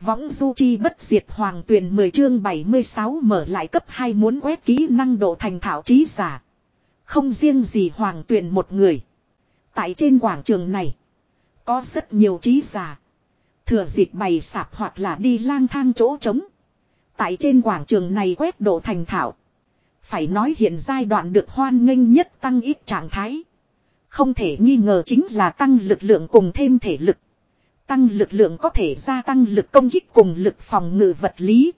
Võng du chi bất diệt hoàng tuyển 10 chương 76 mở lại cấp 2 muốn quét kỹ năng độ thành thảo trí giả. Không riêng gì hoàng tuyển một người. Tại trên quảng trường này. Có rất nhiều trí giả. Thừa dịp bày sạp hoặc là đi lang thang chỗ trống. Tại trên quảng trường này quét độ thành thảo. Phải nói hiện giai đoạn được hoan nghênh nhất tăng ít trạng thái. Không thể nghi ngờ chính là tăng lực lượng cùng thêm thể lực. Tăng lực lượng có thể gia tăng lực công kích cùng lực phòng ngự vật lý.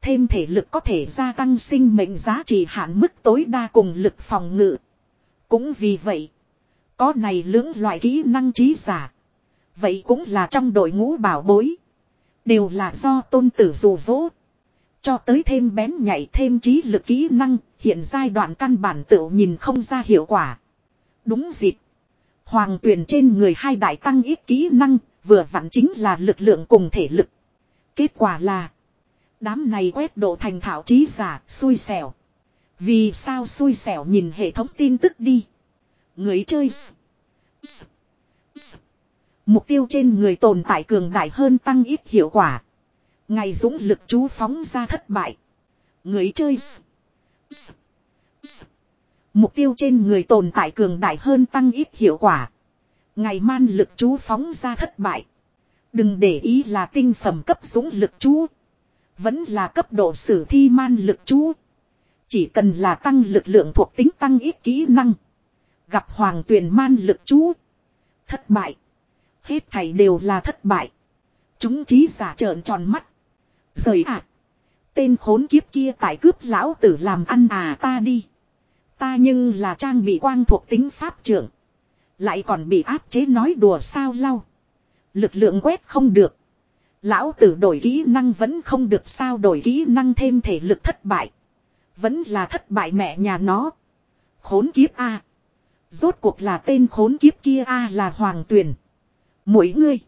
Thêm thể lực có thể gia tăng sinh mệnh giá trị hạn mức tối đa cùng lực phòng ngự. Cũng vì vậy, có này lưỡng loại kỹ năng trí giả. Vậy cũng là trong đội ngũ bảo bối. Đều là do tôn tử dù rỗ. Cho tới thêm bén nhạy thêm trí lực kỹ năng, hiện giai đoạn căn bản tự nhìn không ra hiệu quả. Đúng dịp. Hoàng tuyển trên người hai đại tăng ít kỹ năng, vừa vặn chính là lực lượng cùng thể lực. Kết quả là, đám này quét độ thành thảo trí giả, xui xẻo. Vì sao xui xẻo nhìn hệ thống tin tức đi. Người chơi Mục tiêu trên người tồn tại cường đại hơn tăng ít hiệu quả. Ngày dũng lực chú phóng ra thất bại. Người chơi Mục tiêu trên người tồn tại cường đại hơn tăng ít hiệu quả. Ngày man lực chú phóng ra thất bại. Đừng để ý là tinh phẩm cấp dũng lực chú. Vẫn là cấp độ sử thi man lực chú. Chỉ cần là tăng lực lượng thuộc tính tăng ít kỹ năng. Gặp hoàng tuyển man lực chú. Thất bại. Hết thảy đều là thất bại. Chúng trí giả trợn tròn mắt. Rời ạ. Tên khốn kiếp kia tại cướp lão tử làm ăn à ta đi. Ta nhưng là trang bị quang thuộc tính pháp trưởng. Lại còn bị áp chế nói đùa sao lau. Lực lượng quét không được. Lão tử đổi kỹ năng vẫn không được sao đổi kỹ năng thêm thể lực thất bại. Vẫn là thất bại mẹ nhà nó. Khốn kiếp A. Rốt cuộc là tên khốn kiếp kia A là hoàng tuyền. Mỗi ngươi.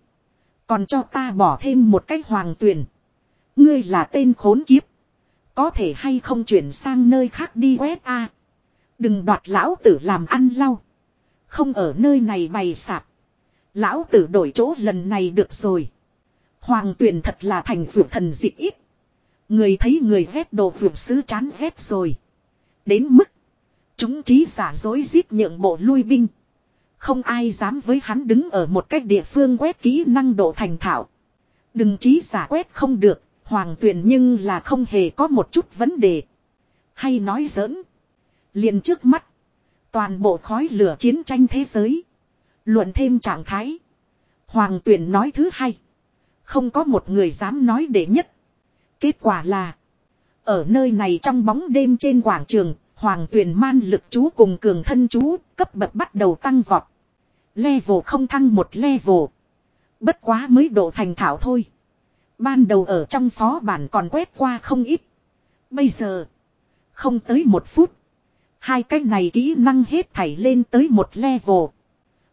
Còn cho ta bỏ thêm một cách hoàng tuyền. Ngươi là tên khốn kiếp. Có thể hay không chuyển sang nơi khác đi quét A. Đừng đoạt lão tử làm ăn lau. Không ở nơi này bày sạp. Lão tử đổi chỗ lần này được rồi. Hoàng tuyển thật là thành vượt thần dị ít. Người thấy người ghét đồ vượt sứ chán ghét rồi. Đến mức. Chúng trí giả dối giết nhượng bộ lui binh. Không ai dám với hắn đứng ở một cách địa phương quét kỹ năng độ thành thạo. Đừng trí giả quét không được. Hoàng tuyển nhưng là không hề có một chút vấn đề. Hay nói giỡn. liền trước mắt. Toàn bộ khói lửa chiến tranh thế giới. Luận thêm trạng thái. Hoàng tuyển nói thứ hai. Không có một người dám nói đệ nhất. Kết quả là. Ở nơi này trong bóng đêm trên quảng trường. Hoàng tuyển man lực chú cùng cường thân chú. Cấp bậc bắt đầu tăng vọt. Level không thăng một level. Bất quá mới độ thành thảo thôi. Ban đầu ở trong phó bản còn quét qua không ít. Bây giờ. Không tới một phút. Hai cái này kỹ năng hết thảy lên tới một level.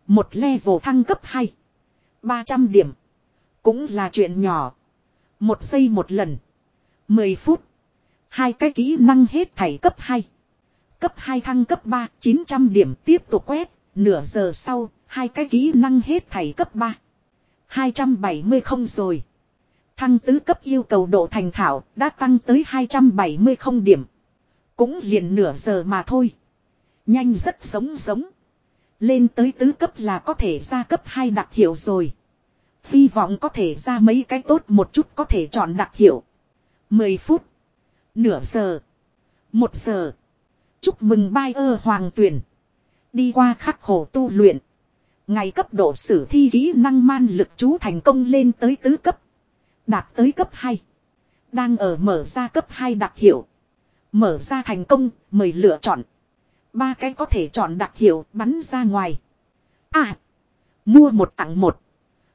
Một level thăng cấp 2. 300 điểm. Cũng là chuyện nhỏ. Một giây một lần. 10 phút. Hai cái kỹ năng hết thảy cấp 2. Cấp 2 thăng cấp 3, 900 điểm tiếp tục quét. Nửa giờ sau, hai cái kỹ năng hết thảy cấp 3. 270 không rồi. Thăng tứ cấp yêu cầu độ thành thảo đã tăng tới 270 không điểm. Cũng liền nửa giờ mà thôi. Nhanh rất sống giống. Lên tới tứ cấp là có thể ra cấp 2 đặc hiệu rồi. Hy vọng có thể ra mấy cái tốt một chút có thể chọn đặc hiệu. 10 phút. Nửa giờ. Một giờ. Chúc mừng bai ơ hoàng tuyển. Đi qua khắc khổ tu luyện. Ngày cấp độ sử thi kỹ năng man lực chú thành công lên tới tứ cấp. Đạt tới cấp 2. Đang ở mở ra cấp 2 đặc hiệu. Mở ra thành công, mời lựa chọn. Ba cái có thể chọn đặc hiệu bắn ra ngoài. À! Mua một tặng một.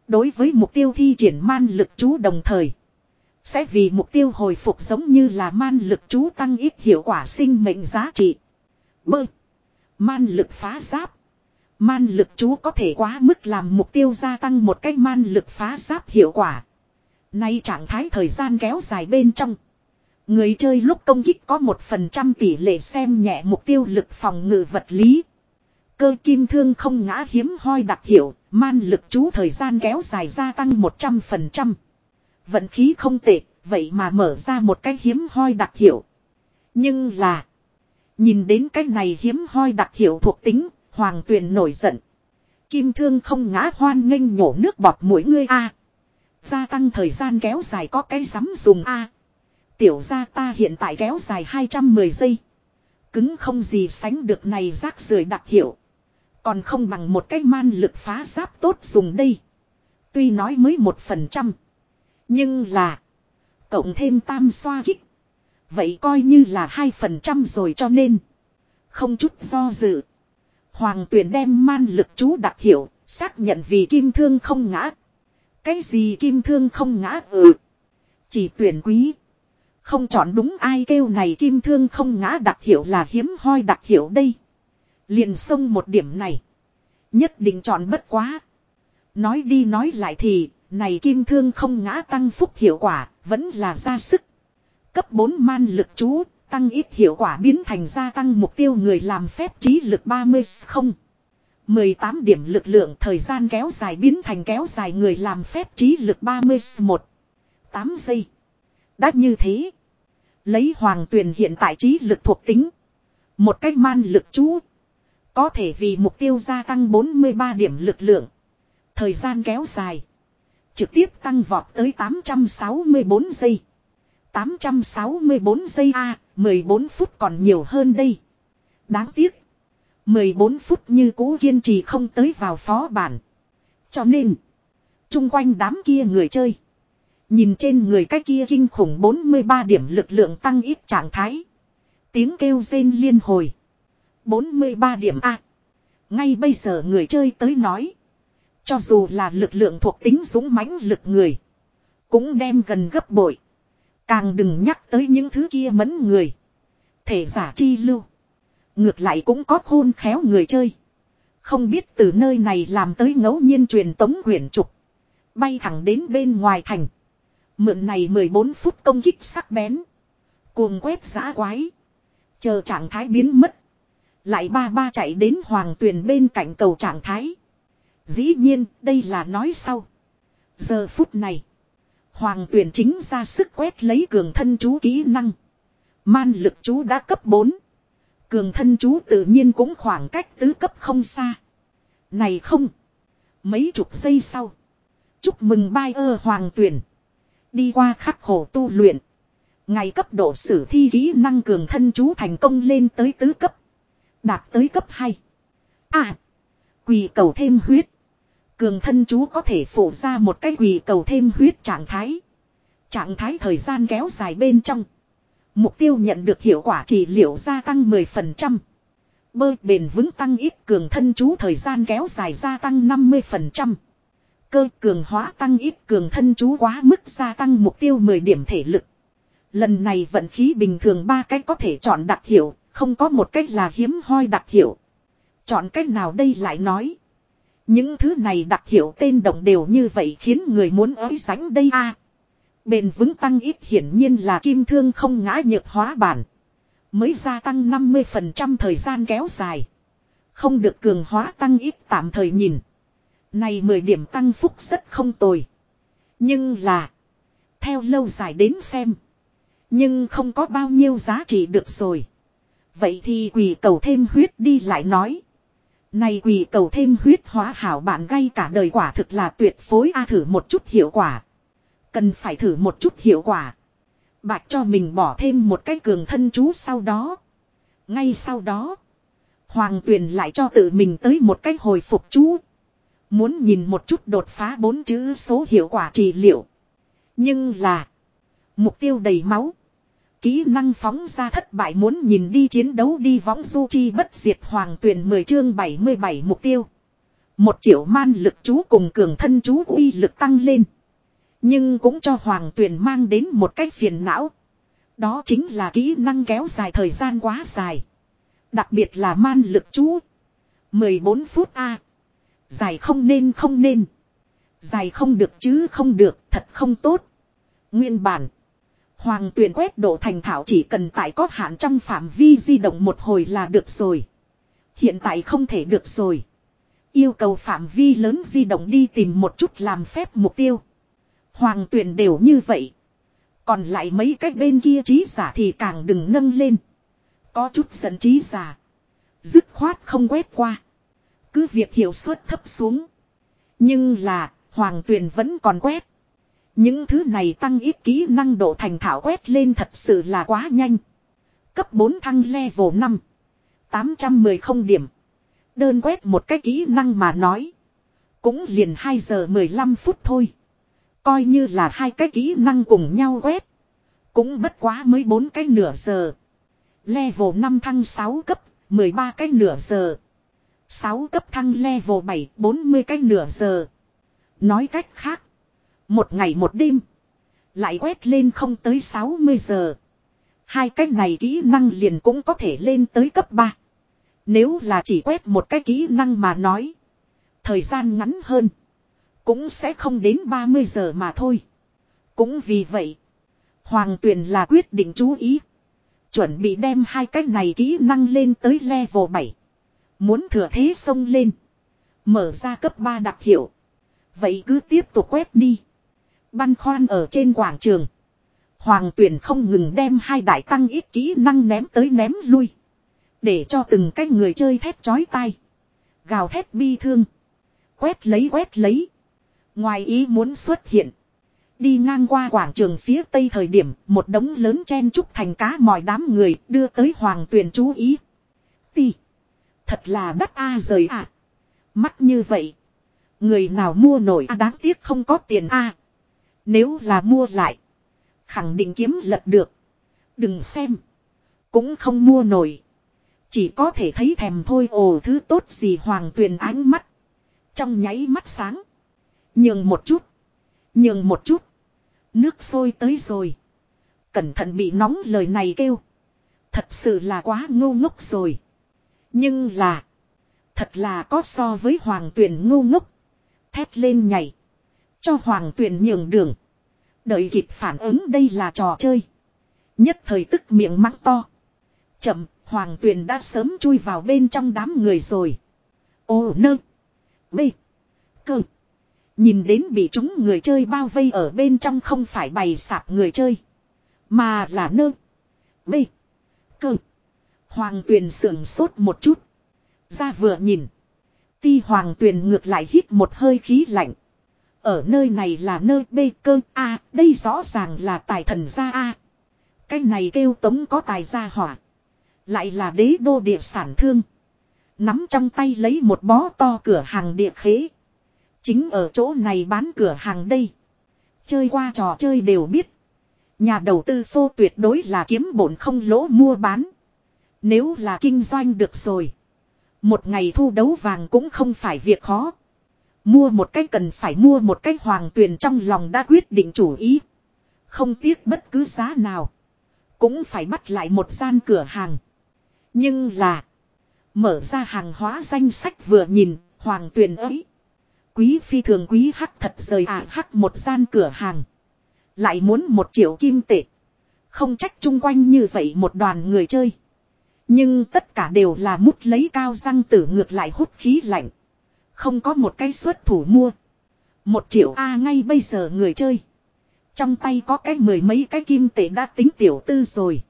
Đối với mục tiêu thi triển man lực chú đồng thời. Sẽ vì mục tiêu hồi phục giống như là man lực chú tăng ít hiệu quả sinh mệnh giá trị. Bơ! Man lực phá giáp. Man lực chú có thể quá mức làm mục tiêu gia tăng một cách man lực phá giáp hiệu quả. Nay trạng thái thời gian kéo dài bên trong. Người chơi lúc công kích có một phần trăm tỷ lệ xem nhẹ mục tiêu lực phòng ngự vật lý. Cơ kim thương không ngã hiếm hoi đặc hiệu, man lực chú thời gian kéo dài gia tăng 100%. Vận khí không tệ, vậy mà mở ra một cái hiếm hoi đặc hiệu. Nhưng là. Nhìn đến cái này hiếm hoi đặc hiệu thuộc tính, hoàng tuyền nổi giận. Kim thương không ngã hoan nghênh nhổ nước bọt mũi ngươi a Gia tăng thời gian kéo dài có cái dám dùng a Tiểu gia ta hiện tại kéo dài 210 giây. Cứng không gì sánh được này rác rưởi đặc hiệu. Còn không bằng một cái man lực phá giáp tốt dùng đây. Tuy nói mới một phần trăm. Nhưng là. Cộng thêm tam xoa kích. Vậy coi như là hai phần trăm rồi cho nên. Không chút do dự. Hoàng tuyển đem man lực chú đặc hiệu. Xác nhận vì kim thương không ngã. Cái gì kim thương không ngã ừ. Chỉ tuyển quý. Không chọn đúng ai kêu này kim thương không ngã đặc hiệu là hiếm hoi đặc hiệu đây. Liền xông một điểm này. Nhất định chọn bất quá. Nói đi nói lại thì, này kim thương không ngã tăng phúc hiệu quả, vẫn là ra sức. Cấp 4 man lực chú, tăng ít hiệu quả biến thành gia tăng mục tiêu người làm phép trí lực 30 không. 18 điểm lực lượng thời gian kéo dài biến thành kéo dài người làm phép trí lực 31. 8 giây. Đã như thế. Lấy hoàng tuyền hiện tại trí lực thuộc tính. Một cách man lực chú. Có thể vì mục tiêu gia tăng 43 điểm lực lượng. Thời gian kéo dài. Trực tiếp tăng vọt tới 864 giây. 864 giây A, 14 phút còn nhiều hơn đây. Đáng tiếc. 14 phút như cũ kiên trì không tới vào phó bản. Cho nên. Trung quanh đám kia người chơi. Nhìn trên người cái kia kinh khủng 43 điểm lực lượng tăng ít trạng thái. Tiếng kêu rên liên hồi. 43 điểm A. Ngay bây giờ người chơi tới nói. Cho dù là lực lượng thuộc tính dũng mãnh lực người. Cũng đem gần gấp bội. Càng đừng nhắc tới những thứ kia mẫn người. Thể giả chi lưu. Ngược lại cũng có khôn khéo người chơi. Không biết từ nơi này làm tới ngẫu nhiên truyền tống quyển trục. Bay thẳng đến bên ngoài thành. Mượn này 14 phút công kích sắc bén. Cuồng quét giã quái. Chờ trạng thái biến mất. Lại ba ba chạy đến hoàng tuyền bên cạnh cầu trạng thái. Dĩ nhiên, đây là nói sau. Giờ phút này. Hoàng tuyền chính ra sức quét lấy cường thân chú kỹ năng. Man lực chú đã cấp 4. Cường thân chú tự nhiên cũng khoảng cách tứ cấp không xa. Này không. Mấy chục giây sau. Chúc mừng bai ơ hoàng tuyển. Đi qua khắc khổ tu luyện. Ngày cấp độ sử thi kỹ năng cường thân chú thành công lên tới tứ cấp. Đạt tới cấp 2. À. Quỳ cầu thêm huyết. Cường thân chú có thể phủ ra một cái quỳ cầu thêm huyết trạng thái. Trạng thái thời gian kéo dài bên trong. Mục tiêu nhận được hiệu quả trị liệu gia tăng 10%. Bơi bền vững tăng ít cường thân chú thời gian kéo dài gia tăng 50%. Cơ cường hóa tăng ít cường thân chú quá mức gia tăng mục tiêu 10 điểm thể lực. Lần này vận khí bình thường ba cách có thể chọn đặc hiệu, không có một cách là hiếm hoi đặc hiệu. Chọn cách nào đây lại nói. Những thứ này đặc hiệu tên động đều như vậy khiến người muốn ới sánh đây a Bền vững tăng ít hiển nhiên là kim thương không ngã nhược hóa bản. Mới gia tăng 50% thời gian kéo dài. Không được cường hóa tăng ít tạm thời nhìn. Này 10 điểm tăng phúc rất không tồi. Nhưng là. Theo lâu dài đến xem. Nhưng không có bao nhiêu giá trị được rồi. Vậy thì quỷ cầu thêm huyết đi lại nói. Này quỷ cầu thêm huyết hóa hảo bạn gây cả đời quả thực là tuyệt phối a thử một chút hiệu quả. Cần phải thử một chút hiệu quả. Bạch cho mình bỏ thêm một cái cường thân chú sau đó. Ngay sau đó. Hoàng tuyền lại cho tự mình tới một cái hồi phục chú. Muốn nhìn một chút đột phá bốn chữ số hiệu quả trị liệu. Nhưng là. Mục tiêu đầy máu. Kỹ năng phóng ra thất bại muốn nhìn đi chiến đấu đi võng du chi bất diệt hoàng tuyển 10 chương 77 mục tiêu. Một triệu man lực chú cùng cường thân chú uy lực tăng lên. Nhưng cũng cho hoàng tuyển mang đến một cái phiền não. Đó chính là kỹ năng kéo dài thời gian quá dài. Đặc biệt là man lực chú. 14 phút A. Dài không nên không nên. Dài không được chứ không được, thật không tốt. Nguyên bản. Hoàng tuyển quét độ thành thảo chỉ cần tại có hạn trong phạm vi di động một hồi là được rồi. Hiện tại không thể được rồi. Yêu cầu phạm vi lớn di động đi tìm một chút làm phép mục tiêu. Hoàng tuyển đều như vậy. Còn lại mấy cách bên kia trí giả thì càng đừng nâng lên. Có chút giận trí giả. Dứt khoát không quét qua. Cứ việc hiệu suất thấp xuống. Nhưng là, hoàng tuyền vẫn còn quét. Những thứ này tăng ít kỹ năng độ thành thảo quét lên thật sự là quá nhanh. Cấp 4 thăng level 5. 810 không điểm. Đơn quét một cái kỹ năng mà nói. Cũng liền 2 giờ 15 phút thôi. Coi như là hai cái kỹ năng cùng nhau quét. Cũng bất quá mới bốn cái nửa giờ. Level 5 thăng 6 cấp, 13 cái nửa giờ. 6 cấp thăng level 7, 40 cái nửa giờ. Nói cách khác. Một ngày một đêm. Lại quét lên không tới 60 giờ. Hai cái này kỹ năng liền cũng có thể lên tới cấp 3. Nếu là chỉ quét một cái kỹ năng mà nói. Thời gian ngắn hơn. Cũng sẽ không đến 30 giờ mà thôi. Cũng vì vậy. Hoàng tuyền là quyết định chú ý. Chuẩn bị đem hai cái này kỹ năng lên tới level 7. Muốn thừa thế xông lên. Mở ra cấp 3 đặc hiệu. Vậy cứ tiếp tục quét đi. Băn khoan ở trên quảng trường. Hoàng tuyển không ngừng đem hai đại tăng ít kỹ năng ném tới ném lui. Để cho từng cái người chơi thép chói tai. Gào thét bi thương. Quét lấy quét lấy. Ngoài ý muốn xuất hiện. Đi ngang qua quảng trường phía tây thời điểm, một đống lớn chen trúc thành cá mọi đám người đưa tới hoàng tuyền chú ý. Thật là đắt a rời à. Mắt như vậy. Người nào mua nổi a đáng tiếc không có tiền a. Nếu là mua lại. Khẳng định kiếm lật được. Đừng xem. Cũng không mua nổi. Chỉ có thể thấy thèm thôi, ồ, thứ tốt gì hoàng tuyền ánh mắt. Trong nháy mắt sáng. Nhường một chút. Nhường một chút. Nước sôi tới rồi. Cẩn thận bị nóng lời này kêu. Thật sự là quá ngu ngốc rồi. Nhưng là. Thật là có so với hoàng tuyển ngu ngốc. Thét lên nhảy. Cho hoàng tuyển nhường đường. Đợi kịp phản ứng đây là trò chơi. Nhất thời tức miệng mắng to. Chậm, hoàng tuyển đã sớm chui vào bên trong đám người rồi. Ô nơ. Bê. Cơ. Nhìn đến bị chúng người chơi bao vây ở bên trong không phải bày sạp người chơi. Mà là nơ. Bê. Cơ. Hoàng tuyền sưởng sốt một chút. Ra vừa nhìn. Ti hoàng tuyền ngược lại hít một hơi khí lạnh. Ở nơi này là nơi bê cơ, A. đây rõ ràng là tài thần gia A. Cái này kêu tống có tài gia hỏa. Lại là đế đô địa sản thương. Nắm trong tay lấy một bó to cửa hàng địa khế. Chính ở chỗ này bán cửa hàng đây. Chơi qua trò chơi đều biết. Nhà đầu tư phô tuyệt đối là kiếm bổn không lỗ mua bán. Nếu là kinh doanh được rồi. Một ngày thu đấu vàng cũng không phải việc khó. Mua một cái cần phải mua một cái hoàng tuyền trong lòng đã quyết định chủ ý. Không tiếc bất cứ giá nào. Cũng phải bắt lại một gian cửa hàng. Nhưng là. Mở ra hàng hóa danh sách vừa nhìn. Hoàng tuyền ấy. Quý phi thường quý hắc thật rời à hắc một gian cửa hàng. Lại muốn một triệu kim tệ. Không trách chung quanh như vậy một đoàn người chơi. Nhưng tất cả đều là mút lấy cao răng tử ngược lại hút khí lạnh. Không có một cái xuất thủ mua. Một triệu A ngay bây giờ người chơi. Trong tay có cái mười mấy cái kim tệ đã tính tiểu tư rồi.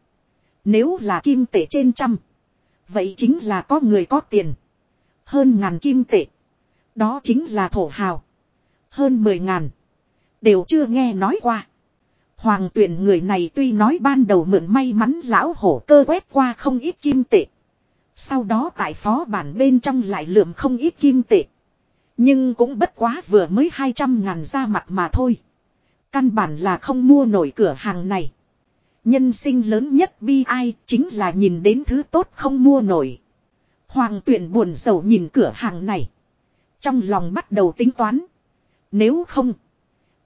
Nếu là kim tệ trên trăm. Vậy chính là có người có tiền. Hơn ngàn kim tệ. Đó chính là thổ hào. Hơn mười ngàn. Đều chưa nghe nói qua. Hoàng tuyển người này tuy nói ban đầu mượn may mắn lão hổ cơ quét qua không ít kim tệ. Sau đó tại phó bản bên trong lại lượm không ít kim tệ. Nhưng cũng bất quá vừa mới 200 ngàn ra mặt mà thôi. Căn bản là không mua nổi cửa hàng này. Nhân sinh lớn nhất bi ai chính là nhìn đến thứ tốt không mua nổi. Hoàng tuyển buồn sầu nhìn cửa hàng này. Trong lòng bắt đầu tính toán. Nếu không.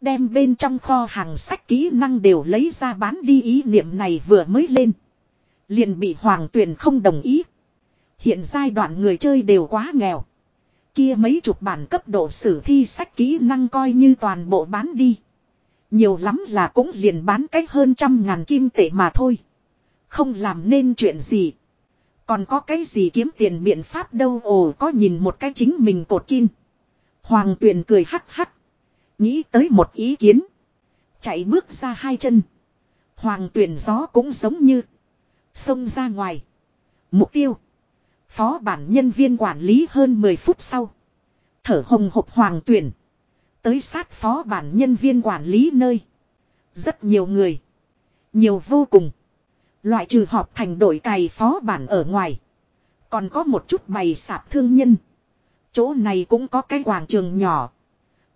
Đem bên trong kho hàng sách kỹ năng đều lấy ra bán đi ý niệm này vừa mới lên. Liền bị hoàng tuyền không đồng ý. Hiện giai đoạn người chơi đều quá nghèo. Kia mấy chục bản cấp độ sử thi sách kỹ năng coi như toàn bộ bán đi. Nhiều lắm là cũng liền bán cách hơn trăm ngàn kim tệ mà thôi. Không làm nên chuyện gì. Còn có cái gì kiếm tiền biện pháp đâu, ồ, có nhìn một cái chính mình cột kim. Hoàng tuyền cười hắc hắc. Nghĩ tới một ý kiến. Chạy bước ra hai chân. Hoàng tuyển gió cũng giống như. Xông ra ngoài. Mục tiêu. Phó bản nhân viên quản lý hơn 10 phút sau. Thở hồng hộc hoàng tuyển. Tới sát phó bản nhân viên quản lý nơi. Rất nhiều người. Nhiều vô cùng. Loại trừ họp thành đội cày phó bản ở ngoài. Còn có một chút bày sạp thương nhân. Chỗ này cũng có cái quảng trường nhỏ.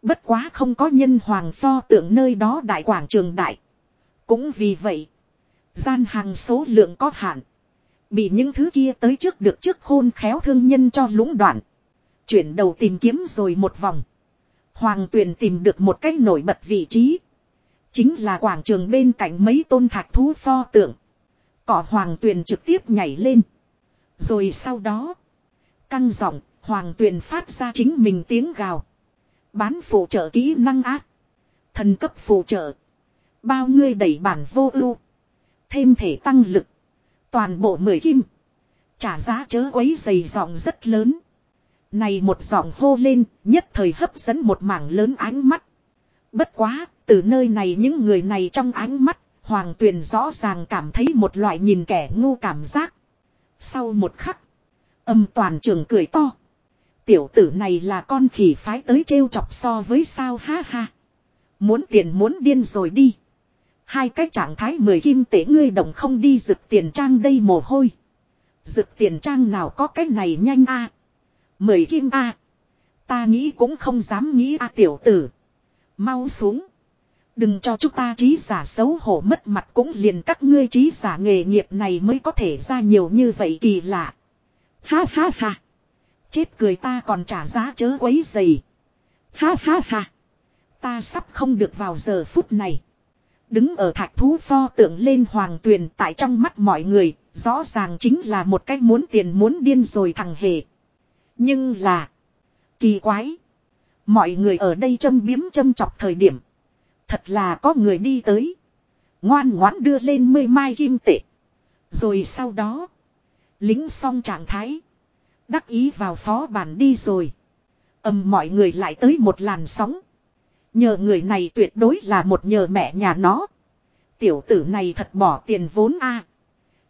Bất quá không có nhân hoàng pho tượng nơi đó đại quảng trường đại. Cũng vì vậy. Gian hàng số lượng có hạn. Bị những thứ kia tới trước được trước khôn khéo thương nhân cho lũng đoạn. Chuyển đầu tìm kiếm rồi một vòng. Hoàng tuyền tìm được một cách nổi bật vị trí. Chính là quảng trường bên cạnh mấy tôn thạch thú pho tượng. Cỏ hoàng tuyền trực tiếp nhảy lên. Rồi sau đó. Căng giọng, hoàng tuyền phát ra chính mình tiếng gào. Bán phụ trợ kỹ năng ác. Thần cấp phụ trợ. Bao ngươi đẩy bản vô ưu. Thêm thể tăng lực. Toàn bộ mười kim. Trả giá chớ quấy dày giọng rất lớn. Này một giọng hô lên, nhất thời hấp dẫn một mảng lớn ánh mắt. Bất quá, từ nơi này những người này trong ánh mắt, Hoàng Tuyền rõ ràng cảm thấy một loại nhìn kẻ ngu cảm giác. Sau một khắc, âm toàn trường cười to. Tiểu tử này là con khỉ phái tới trêu chọc so với sao, ha ha. Muốn tiền muốn điên rồi đi. Hai cái trạng thái mười kim tế ngươi đồng không đi rực tiền trang đây mồ hôi. Rực tiền trang nào có cái này nhanh a Mười kim a Ta nghĩ cũng không dám nghĩ a tiểu tử. Mau xuống. Đừng cho chúng ta trí giả xấu hổ mất mặt cũng liền các ngươi trí giả nghề nghiệp này mới có thể ra nhiều như vậy kỳ lạ. Ha ha ha. Chết cười ta còn trả giá chớ quấy dày. Ha ha ha. Ta sắp không được vào giờ phút này. Đứng ở thạch thú pho tượng lên hoàng tuyền tại trong mắt mọi người, rõ ràng chính là một cách muốn tiền muốn điên rồi thằng hề. Nhưng là... Kỳ quái. Mọi người ở đây châm biếm châm chọc thời điểm. Thật là có người đi tới. Ngoan ngoãn đưa lên mươi mai kim tệ. Rồi sau đó. Lính xong trạng thái. Đắc ý vào phó bản đi rồi. ầm, mọi người lại tới một làn sóng. Nhờ người này tuyệt đối là một nhờ mẹ nhà nó. Tiểu tử này thật bỏ tiền vốn a.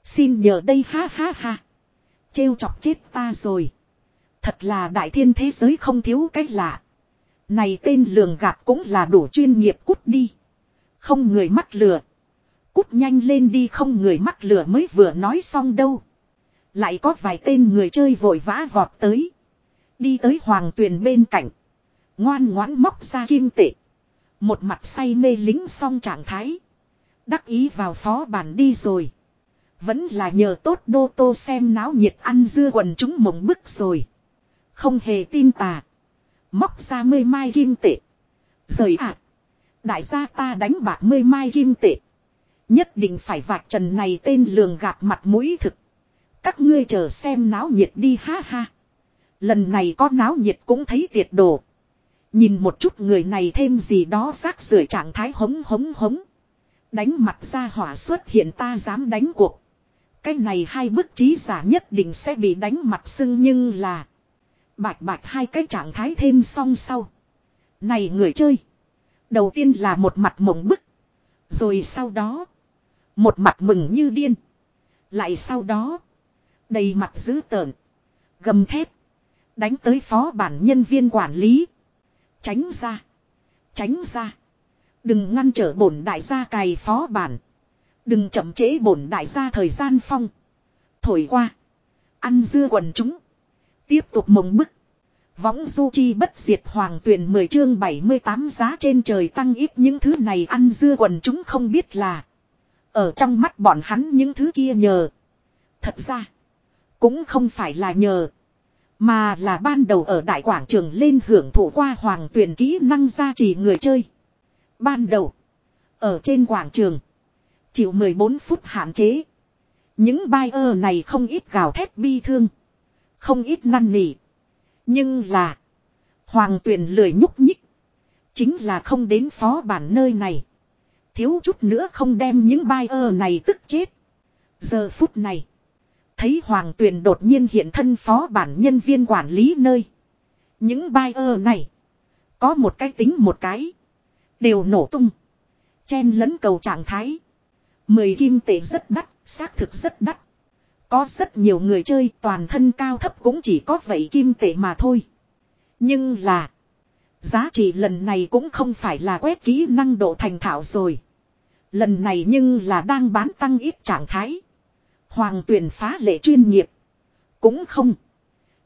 Xin nhờ đây, ha ha ha. Trêu chọc chết ta rồi. Thật là đại thiên thế giới không thiếu cách lạ. Này tên lường gạt cũng là đủ chuyên nghiệp cút đi. Không người mắc lừa. Cút nhanh lên đi, không người mắc lừa mới vừa nói xong đâu. Lại có vài tên người chơi vội vã vọt tới. Đi tới hoàng tuyền bên cạnh. Ngoan ngoãn móc ra kim tệ. Một mặt say mê lính xong trạng thái. Đắc ý vào phó bản đi rồi. Vẫn là nhờ tốt đô tô xem náo nhiệt ăn dưa quần chúng mộng bức rồi. Không hề tin tà. Móc ra mươi mai kim tệ. Rời ạ. Đại gia ta đánh bạc mươi mai kim tệ. Nhất định phải vạch trần này tên lường gạt mặt mũi thực. Các ngươi chờ xem náo nhiệt đi ha ha. Lần này có náo nhiệt cũng thấy tiệt đồ. Nhìn một chút người này thêm gì đó rác rưởi trạng thái hống hống hống. Đánh mặt ra hỏa xuất hiện ta dám đánh cuộc. Cái này hai bức trí giả nhất định sẽ bị đánh mặt sưng nhưng là. Bạch bạch hai cái trạng thái thêm song sau. Này người chơi. Đầu tiên là một mặt mộng bức. Rồi sau đó. Một mặt mừng như điên. Lại sau đó. Đầy mặt dữ tợn. Gầm thép. Đánh tới phó bản nhân viên quản lý. Tránh ra. Tránh ra. Đừng ngăn trở bổn đại gia cày phó bản. Đừng chậm trễ bổn đại gia thời gian phong. Thổi qua. Ăn dưa quần chúng. Tiếp tục mộng bức. Võng du chi bất diệt hoàng tuyển 10 chương 78 giá trên trời tăng ít những thứ này ăn dưa quần chúng không biết là. Ở trong mắt bọn hắn những thứ kia nhờ. Thật ra. Cũng không phải là nhờ. Mà là ban đầu ở đại quảng trường lên hưởng thụ qua hoàng tuyển kỹ năng gia trì người chơi. Ban đầu. Ở trên quảng trường. Chịu 14 phút hạn chế. Những buyer này không ít gào thét bi thương. Không ít năn nỉ. Nhưng là. Hoàng tuyển lười nhúc nhích. Chính là không đến phó bản nơi này. Thiếu chút nữa không đem những buyer này tức chết. Giờ phút này. Thấy Hoàng Tuyền đột nhiên hiện thân phó bản nhân viên quản lý nơi. Những buyer này. Có một cái tính một cái. Đều nổ tung. Chen lẫn cầu trạng thái. Mười kim tệ rất đắt, xác thực rất đắt. Có rất nhiều người chơi toàn thân cao thấp cũng chỉ có vậy kim tệ mà thôi. Nhưng là. Giá trị lần này cũng không phải là quét kỹ năng độ thành thạo rồi. Lần này nhưng là đang bán tăng ít trạng thái. Hoàng tuyển phá lệ chuyên nghiệp. Cũng không.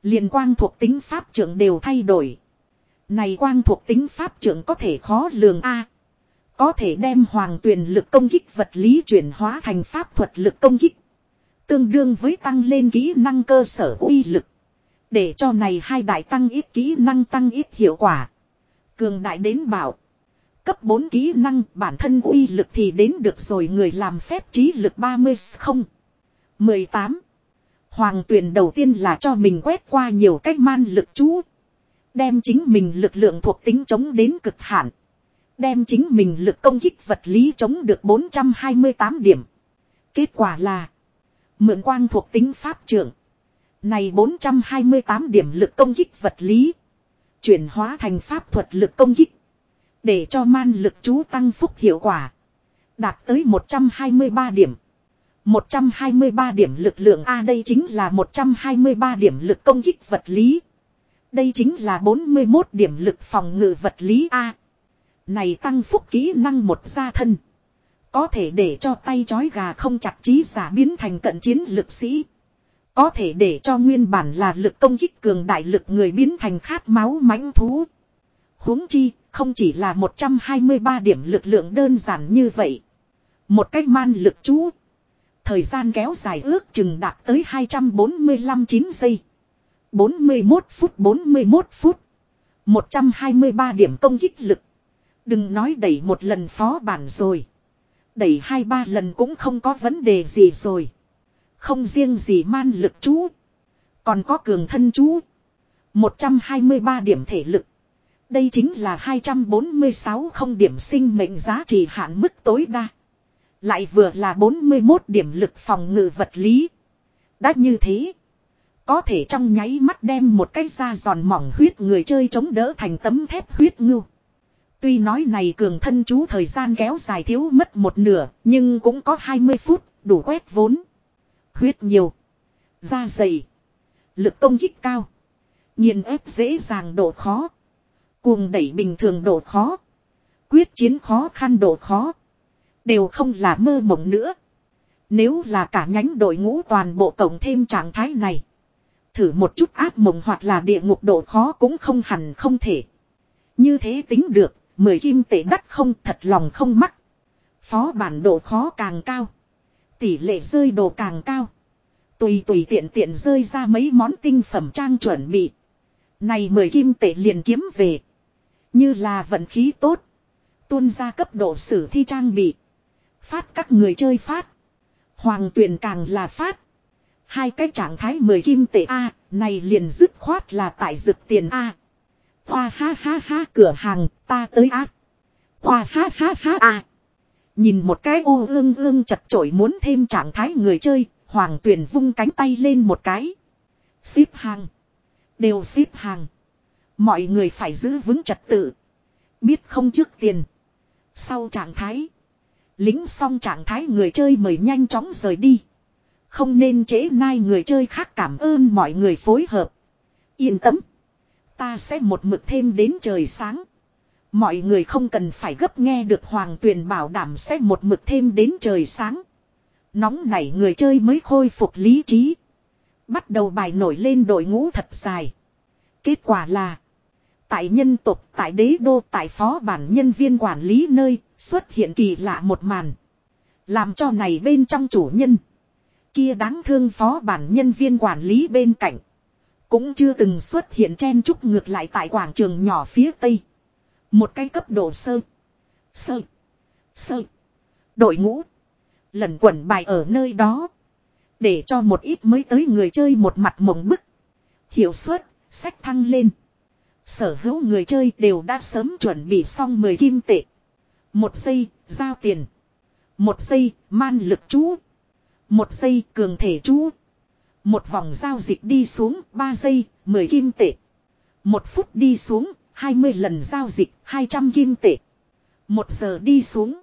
Liên quang thuộc tính pháp trưởng đều thay đổi. Này quang thuộc tính pháp trưởng có thể khó lường A. Có thể đem hoàng tuyển lực công kích vật lý chuyển hóa thành pháp thuật lực công kích. Tương đương với tăng lên kỹ năng cơ sở uy lực. Để cho này hai đại tăng ít kỹ năng tăng ít hiệu quả. Cường đại đến bảo. Cấp 4 kỹ năng bản thân uy lực thì đến được rồi người làm phép trí lực 30 không. 18. Hoàng tuyển đầu tiên là cho mình quét qua nhiều cách man lực chú. Đem chính mình lực lượng thuộc tính chống đến cực hạn. Đem chính mình lực công kích vật lý chống được 428 điểm. Kết quả là. Mượn quang thuộc tính pháp trưởng. Này 428 điểm lực công kích vật lý. Chuyển hóa thành pháp thuật lực công kích. Để cho man lực chú tăng phúc hiệu quả. Đạt tới 123 điểm. 123 điểm lực lượng A đây chính là 123 điểm lực công kích vật lý. Đây chính là 41 điểm lực phòng ngự vật lý A. Này tăng phúc kỹ năng một gia thân. Có thể để cho tay chói gà không chặt trí giả biến thành cận chiến lực sĩ. Có thể để cho nguyên bản là lực công kích cường đại lực người biến thành khát máu mãnh thú. huống chi, không chỉ là 123 điểm lực lượng đơn giản như vậy. Một cách man lực chú. Thời gian kéo dài ước chừng đạt tới 245 9 giây. 41 phút 41 phút. 123 điểm công kích lực. Đừng nói đẩy một lần phó bản rồi. Đẩy hai ba lần cũng không có vấn đề gì rồi. Không riêng gì man lực chú. Còn có cường thân chú. 123 điểm thể lực. Đây chính là 246 không điểm sinh mệnh giá trị hạn mức tối đa. Lại vừa là 41 điểm lực phòng ngự vật lý. Đã như thế. Có thể trong nháy mắt đem một cái da giòn mỏng huyết người chơi chống đỡ thành tấm thép huyết ngưu. Tuy nói này cường thân chú thời gian kéo dài thiếu mất một nửa, nhưng cũng có 20 phút, đủ quét vốn. Huyết nhiều. Da dày. Lực công kích cao. Nhiên ép dễ dàng độ khó. Cuồng đẩy bình thường độ khó. Quyết chiến khó khăn độ khó. Đều không là mơ mộng nữa. Nếu là cả nhánh đội ngũ toàn bộ cộng thêm trạng thái này. Thử một chút áp mộng hoặc là địa ngục độ khó cũng không hẳn không thể. Như thế tính được, mười kim tệ đắt không thật lòng không mắc. Phó bản độ khó càng cao. Tỷ lệ rơi đồ càng cao. Tùy tùy tiện tiện rơi ra mấy món tinh phẩm trang chuẩn bị. Này mười kim tệ liền kiếm về. Như là vận khí tốt. Tuôn ra cấp độ sử thi trang bị. Phát các người chơi phát. Hoàng tuyển càng là phát. Hai cái trạng thái mười kim tệ A, này liền dứt khoát là tại dực tiền A. khoa ha ha ha cửa hàng, ta tới A. khoa ha ha ha A. Nhìn một cái ô ương ương chật chội muốn thêm trạng thái người chơi, hoàng tuyển vung cánh tay lên một cái. Xếp hàng. Đều xếp hàng. Mọi người phải giữ vững trật tự. Biết không trước tiền. Sau trạng thái. Lính xong trạng thái người chơi mời nhanh chóng rời đi. Không nên chế nai người chơi khác cảm ơn mọi người phối hợp. Yên tâm. Ta sẽ một mực thêm đến trời sáng. Mọi người không cần phải gấp nghe được hoàng tuyền bảo đảm sẽ một mực thêm đến trời sáng. Nóng nảy người chơi mới khôi phục lý trí. Bắt đầu bài nổi lên đội ngũ thật dài. Kết quả là. Tại nhân tục, tại đế đô, tại phó bản nhân viên quản lý nơi, xuất hiện kỳ lạ một màn. Làm cho này bên trong chủ nhân. Kia đáng thương phó bản nhân viên quản lý bên cạnh. Cũng chưa từng xuất hiện chen chúc ngược lại tại quảng trường nhỏ phía tây. Một cái cấp độ sơ. Sơ. Sơ. Đội ngũ. Lần quẩn bài ở nơi đó. Để cho một ít mới tới người chơi một mặt mộng bức. Hiệu suất, sách thăng lên. Sở hữu người chơi đều đã sớm chuẩn bị xong 10 kim tệ. Một giây, giao tiền. Một giây, man lực chú. Một giây, cường thể chú. Một vòng giao dịch đi xuống, 3 giây, 10 kim tệ. Một phút đi xuống, 20 lần giao dịch, 200 kim tệ. Một giờ đi xuống.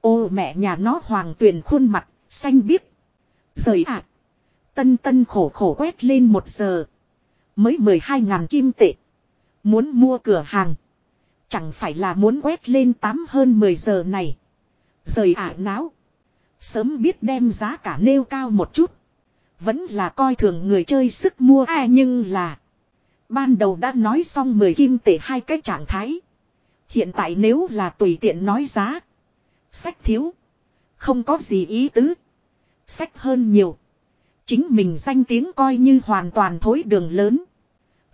Ô mẹ nhà nó hoàng tuyền khuôn mặt, xanh biếc. Rời ạ. Tân tân khổ khổ quét lên một giờ. Mới mười hai ngàn kim tệ. Muốn mua cửa hàng. Chẳng phải là muốn quét lên tám hơn mười giờ này. Rời ả náo. Sớm biết đem giá cả nêu cao một chút. Vẫn là coi thường người chơi sức mua à nhưng là. Ban đầu đã nói xong 10 kim tệ hai cái trạng thái. Hiện tại nếu là tùy tiện nói giá. Sách thiếu. Không có gì ý tứ. Sách hơn nhiều. Chính mình danh tiếng coi như hoàn toàn thối đường lớn.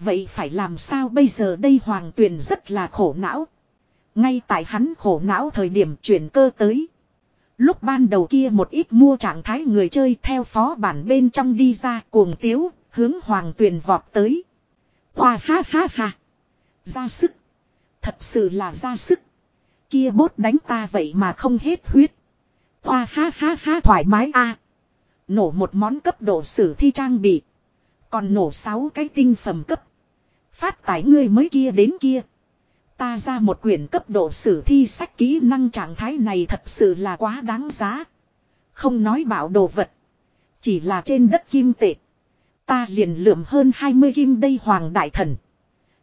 Vậy phải làm sao bây giờ đây hoàng tuyền rất là khổ não. Ngay tại hắn khổ não thời điểm chuyển cơ tới. Lúc ban đầu kia một ít mua trạng thái người chơi theo phó bản bên trong đi ra cuồng tiếu, hướng hoàng tuyền vọt tới. khoa ha ha ha. Ra sức. Thật sự là ra sức. Kia bốt đánh ta vậy mà không hết huyết. khoa ha ha ha thoải mái a. Nổ một món cấp độ sử thi trang bị. Còn nổ sáu cái tinh phẩm cấp. Phát tải ngươi mới kia đến kia. Ta ra một quyển cấp độ sử thi sách kỹ năng trạng thái này thật sự là quá đáng giá. Không nói bảo đồ vật. Chỉ là trên đất kim tệ. Ta liền lượm hơn 20 kim đây hoàng đại thần.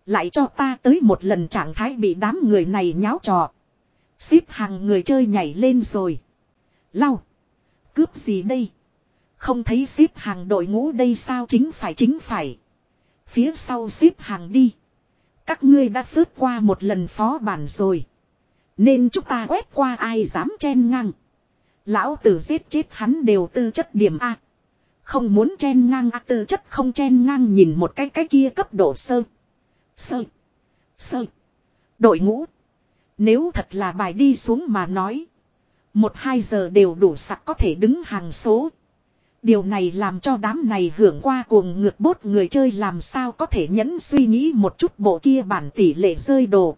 Lại cho ta tới một lần trạng thái bị đám người này nháo trò. Xếp hàng người chơi nhảy lên rồi. Lau. Cướp gì đây? Không thấy xếp hàng đội ngũ đây sao chính phải chính phải. Phía sau xếp hàng đi. Các ngươi đã phớt qua một lần phó bản rồi. Nên chúng ta quét qua ai dám chen ngang. Lão tử giết chết hắn đều tư chất điểm A. Không muốn chen ngang A, tư chất không chen ngang nhìn một cái cái kia cấp độ sơ. Sơ. Sơ. Đội ngũ. Nếu thật là bài đi xuống mà nói. Một hai giờ đều đủ sặc có thể đứng hàng số. Điều này làm cho đám này hưởng qua cuồng ngược bốt người chơi làm sao có thể nhẫn suy nghĩ một chút bộ kia bản tỷ lệ rơi đồ.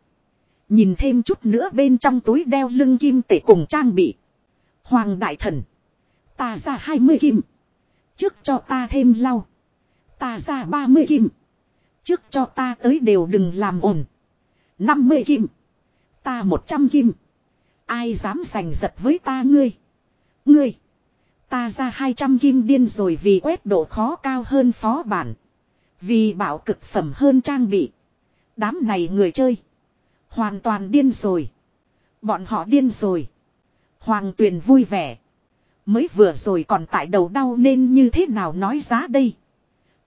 Nhìn thêm chút nữa bên trong túi đeo lưng kim tể cùng trang bị. Hoàng đại thần. Ta ra 20 kim. Trước cho ta thêm lau. Ta ra 30 kim. Trước cho ta tới đều đừng làm ồn. 50 kim. Ta 100 kim. Ai dám giành giật với ta ngươi. Ngươi. Ta ra 200 kim điên rồi vì quét độ khó cao hơn phó bản. Vì bảo cực phẩm hơn trang bị. Đám này người chơi. Hoàn toàn điên rồi. Bọn họ điên rồi. Hoàng tuyền vui vẻ. Mới vừa rồi còn tại đầu đau nên như thế nào nói giá đây.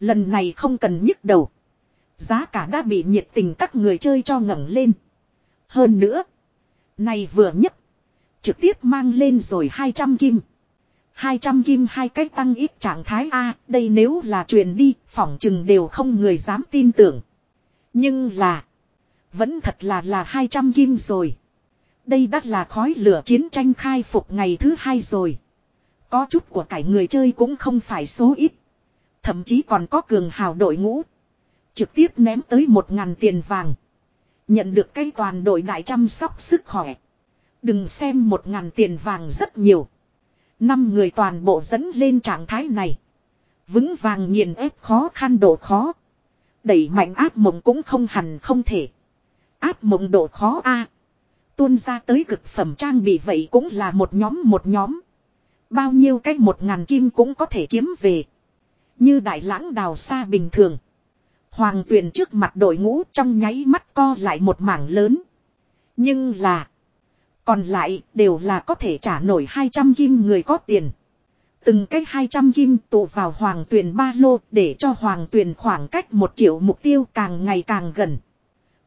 Lần này không cần nhức đầu. Giá cả đã bị nhiệt tình các người chơi cho ngẩng lên. Hơn nữa. Này vừa nhất. Trực tiếp mang lên rồi 200 kim. 200 kim hai cách tăng ít trạng thái A, đây nếu là truyền đi, phỏng chừng đều không người dám tin tưởng. Nhưng là, vẫn thật là là 200 kim rồi. Đây đắt là khói lửa chiến tranh khai phục ngày thứ hai rồi. Có chút của cải người chơi cũng không phải số ít. Thậm chí còn có cường hào đội ngũ. Trực tiếp ném tới một ngàn tiền vàng. Nhận được cây toàn đội đại chăm sóc sức khỏe. Đừng xem một ngàn tiền vàng rất nhiều. Năm người toàn bộ dẫn lên trạng thái này. Vững vàng nghiền ép khó khăn độ khó. Đẩy mạnh áp mộng cũng không hẳn không thể. Áp mộng độ khó a Tuôn ra tới cực phẩm trang bị vậy cũng là một nhóm một nhóm. Bao nhiêu cách một ngàn kim cũng có thể kiếm về. Như đại lãng đào xa bình thường. Hoàng tuyền trước mặt đội ngũ trong nháy mắt co lại một mảng lớn. Nhưng là. Còn lại đều là có thể trả nổi 200 kim người có tiền. Từng cách 200 kim tụ vào hoàng tuyền ba lô để cho hoàng tuyền khoảng cách một triệu mục tiêu càng ngày càng gần.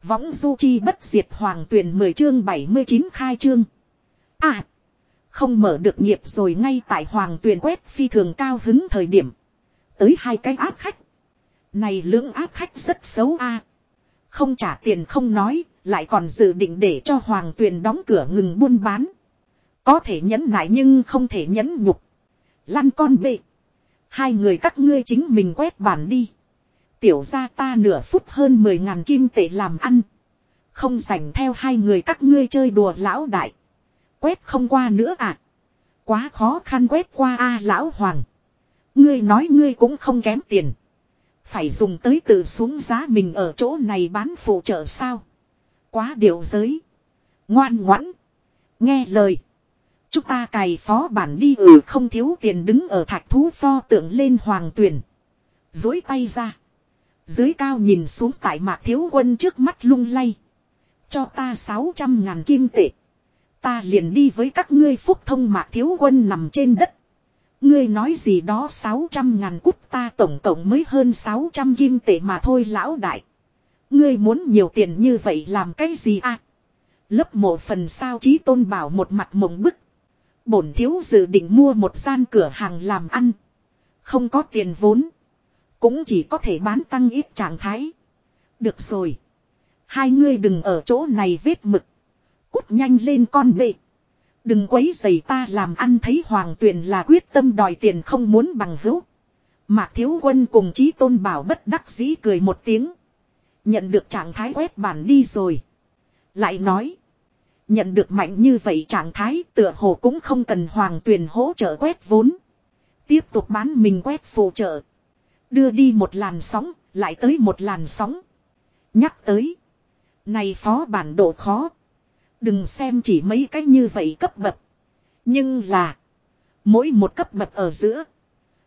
Võng du chi bất diệt hoàng tuyền 10 chương 79 khai chương. À! Không mở được nghiệp rồi ngay tại hoàng tuyền quét phi thường cao hứng thời điểm. Tới hai cái áp khách. Này lưỡng áp khách rất xấu a Không trả tiền không nói, lại còn dự định để cho hoàng tuyền đóng cửa ngừng buôn bán. Có thể nhẫn nại nhưng không thể nhẫn nhục. Lăn con bệ. Hai người các ngươi chính mình quét bản đi. Tiểu ra ta nửa phút hơn mười ngàn kim tệ làm ăn. Không dành theo hai người các ngươi chơi đùa lão đại. Quét không qua nữa à. Quá khó khăn quét qua a lão hoàng. Ngươi nói ngươi cũng không kém tiền. Phải dùng tới tự xuống giá mình ở chỗ này bán phụ trợ sao. Quá điều giới. Ngoan ngoãn. Nghe lời. Chúng ta cày phó bản đi ừ không thiếu tiền đứng ở thạch thú pho tượng lên hoàng tuyển. Dối tay ra. Dưới cao nhìn xuống tại mạc thiếu quân trước mắt lung lay. Cho ta 600 ngàn kim tệ. Ta liền đi với các ngươi phúc thông mạc thiếu quân nằm trên đất. Ngươi nói gì đó 600 ngàn cút ta tổng cộng mới hơn 600 kim tệ mà thôi lão đại. Ngươi muốn nhiều tiền như vậy làm cái gì à? lớp mộ phần sao chí tôn bảo một mặt mộng bức. Bổn thiếu dự định mua một gian cửa hàng làm ăn. Không có tiền vốn. Cũng chỉ có thể bán tăng ít trạng thái. Được rồi. Hai ngươi đừng ở chỗ này vết mực. Cút nhanh lên con bệ. Đừng quấy giày ta làm ăn thấy hoàng tuyền là quyết tâm đòi tiền không muốn bằng hữu. Mạc thiếu quân cùng chí tôn bảo bất đắc dĩ cười một tiếng. Nhận được trạng thái quét bản đi rồi. Lại nói. Nhận được mạnh như vậy trạng thái tựa hồ cũng không cần hoàng tuyền hỗ trợ quét vốn. Tiếp tục bán mình quét phụ trợ. Đưa đi một làn sóng, lại tới một làn sóng. Nhắc tới. Này phó bản độ khó. Đừng xem chỉ mấy cái như vậy cấp bậc. Nhưng là. Mỗi một cấp bậc ở giữa.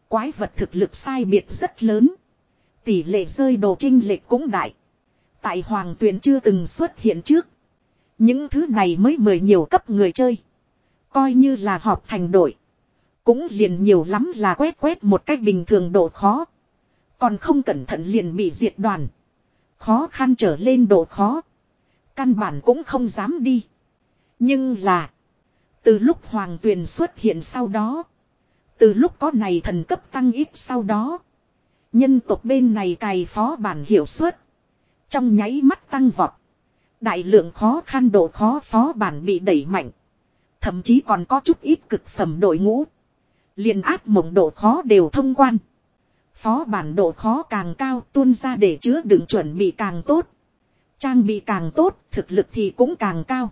Quái vật thực lực sai biệt rất lớn. Tỷ lệ rơi đồ trinh lệch cũng đại. Tại hoàng tuyền chưa từng xuất hiện trước. Những thứ này mới mời nhiều cấp người chơi. Coi như là họp thành đội. Cũng liền nhiều lắm là quét quét một cách bình thường độ khó. Còn không cẩn thận liền bị diệt đoàn. Khó khăn trở lên độ khó. Căn bản cũng không dám đi. Nhưng là. Từ lúc Hoàng Tuyền xuất hiện sau đó. Từ lúc có này thần cấp tăng ít sau đó. Nhân tộc bên này cày phó bản hiệu suất. Trong nháy mắt tăng vọt. Đại lượng khó khăn độ khó phó bản bị đẩy mạnh. Thậm chí còn có chút ít cực phẩm đội ngũ. liền áp mộng độ khó đều thông quan. Phó bản độ khó càng cao tuôn ra để chứa đựng chuẩn bị càng tốt. Trang bị càng tốt, thực lực thì cũng càng cao.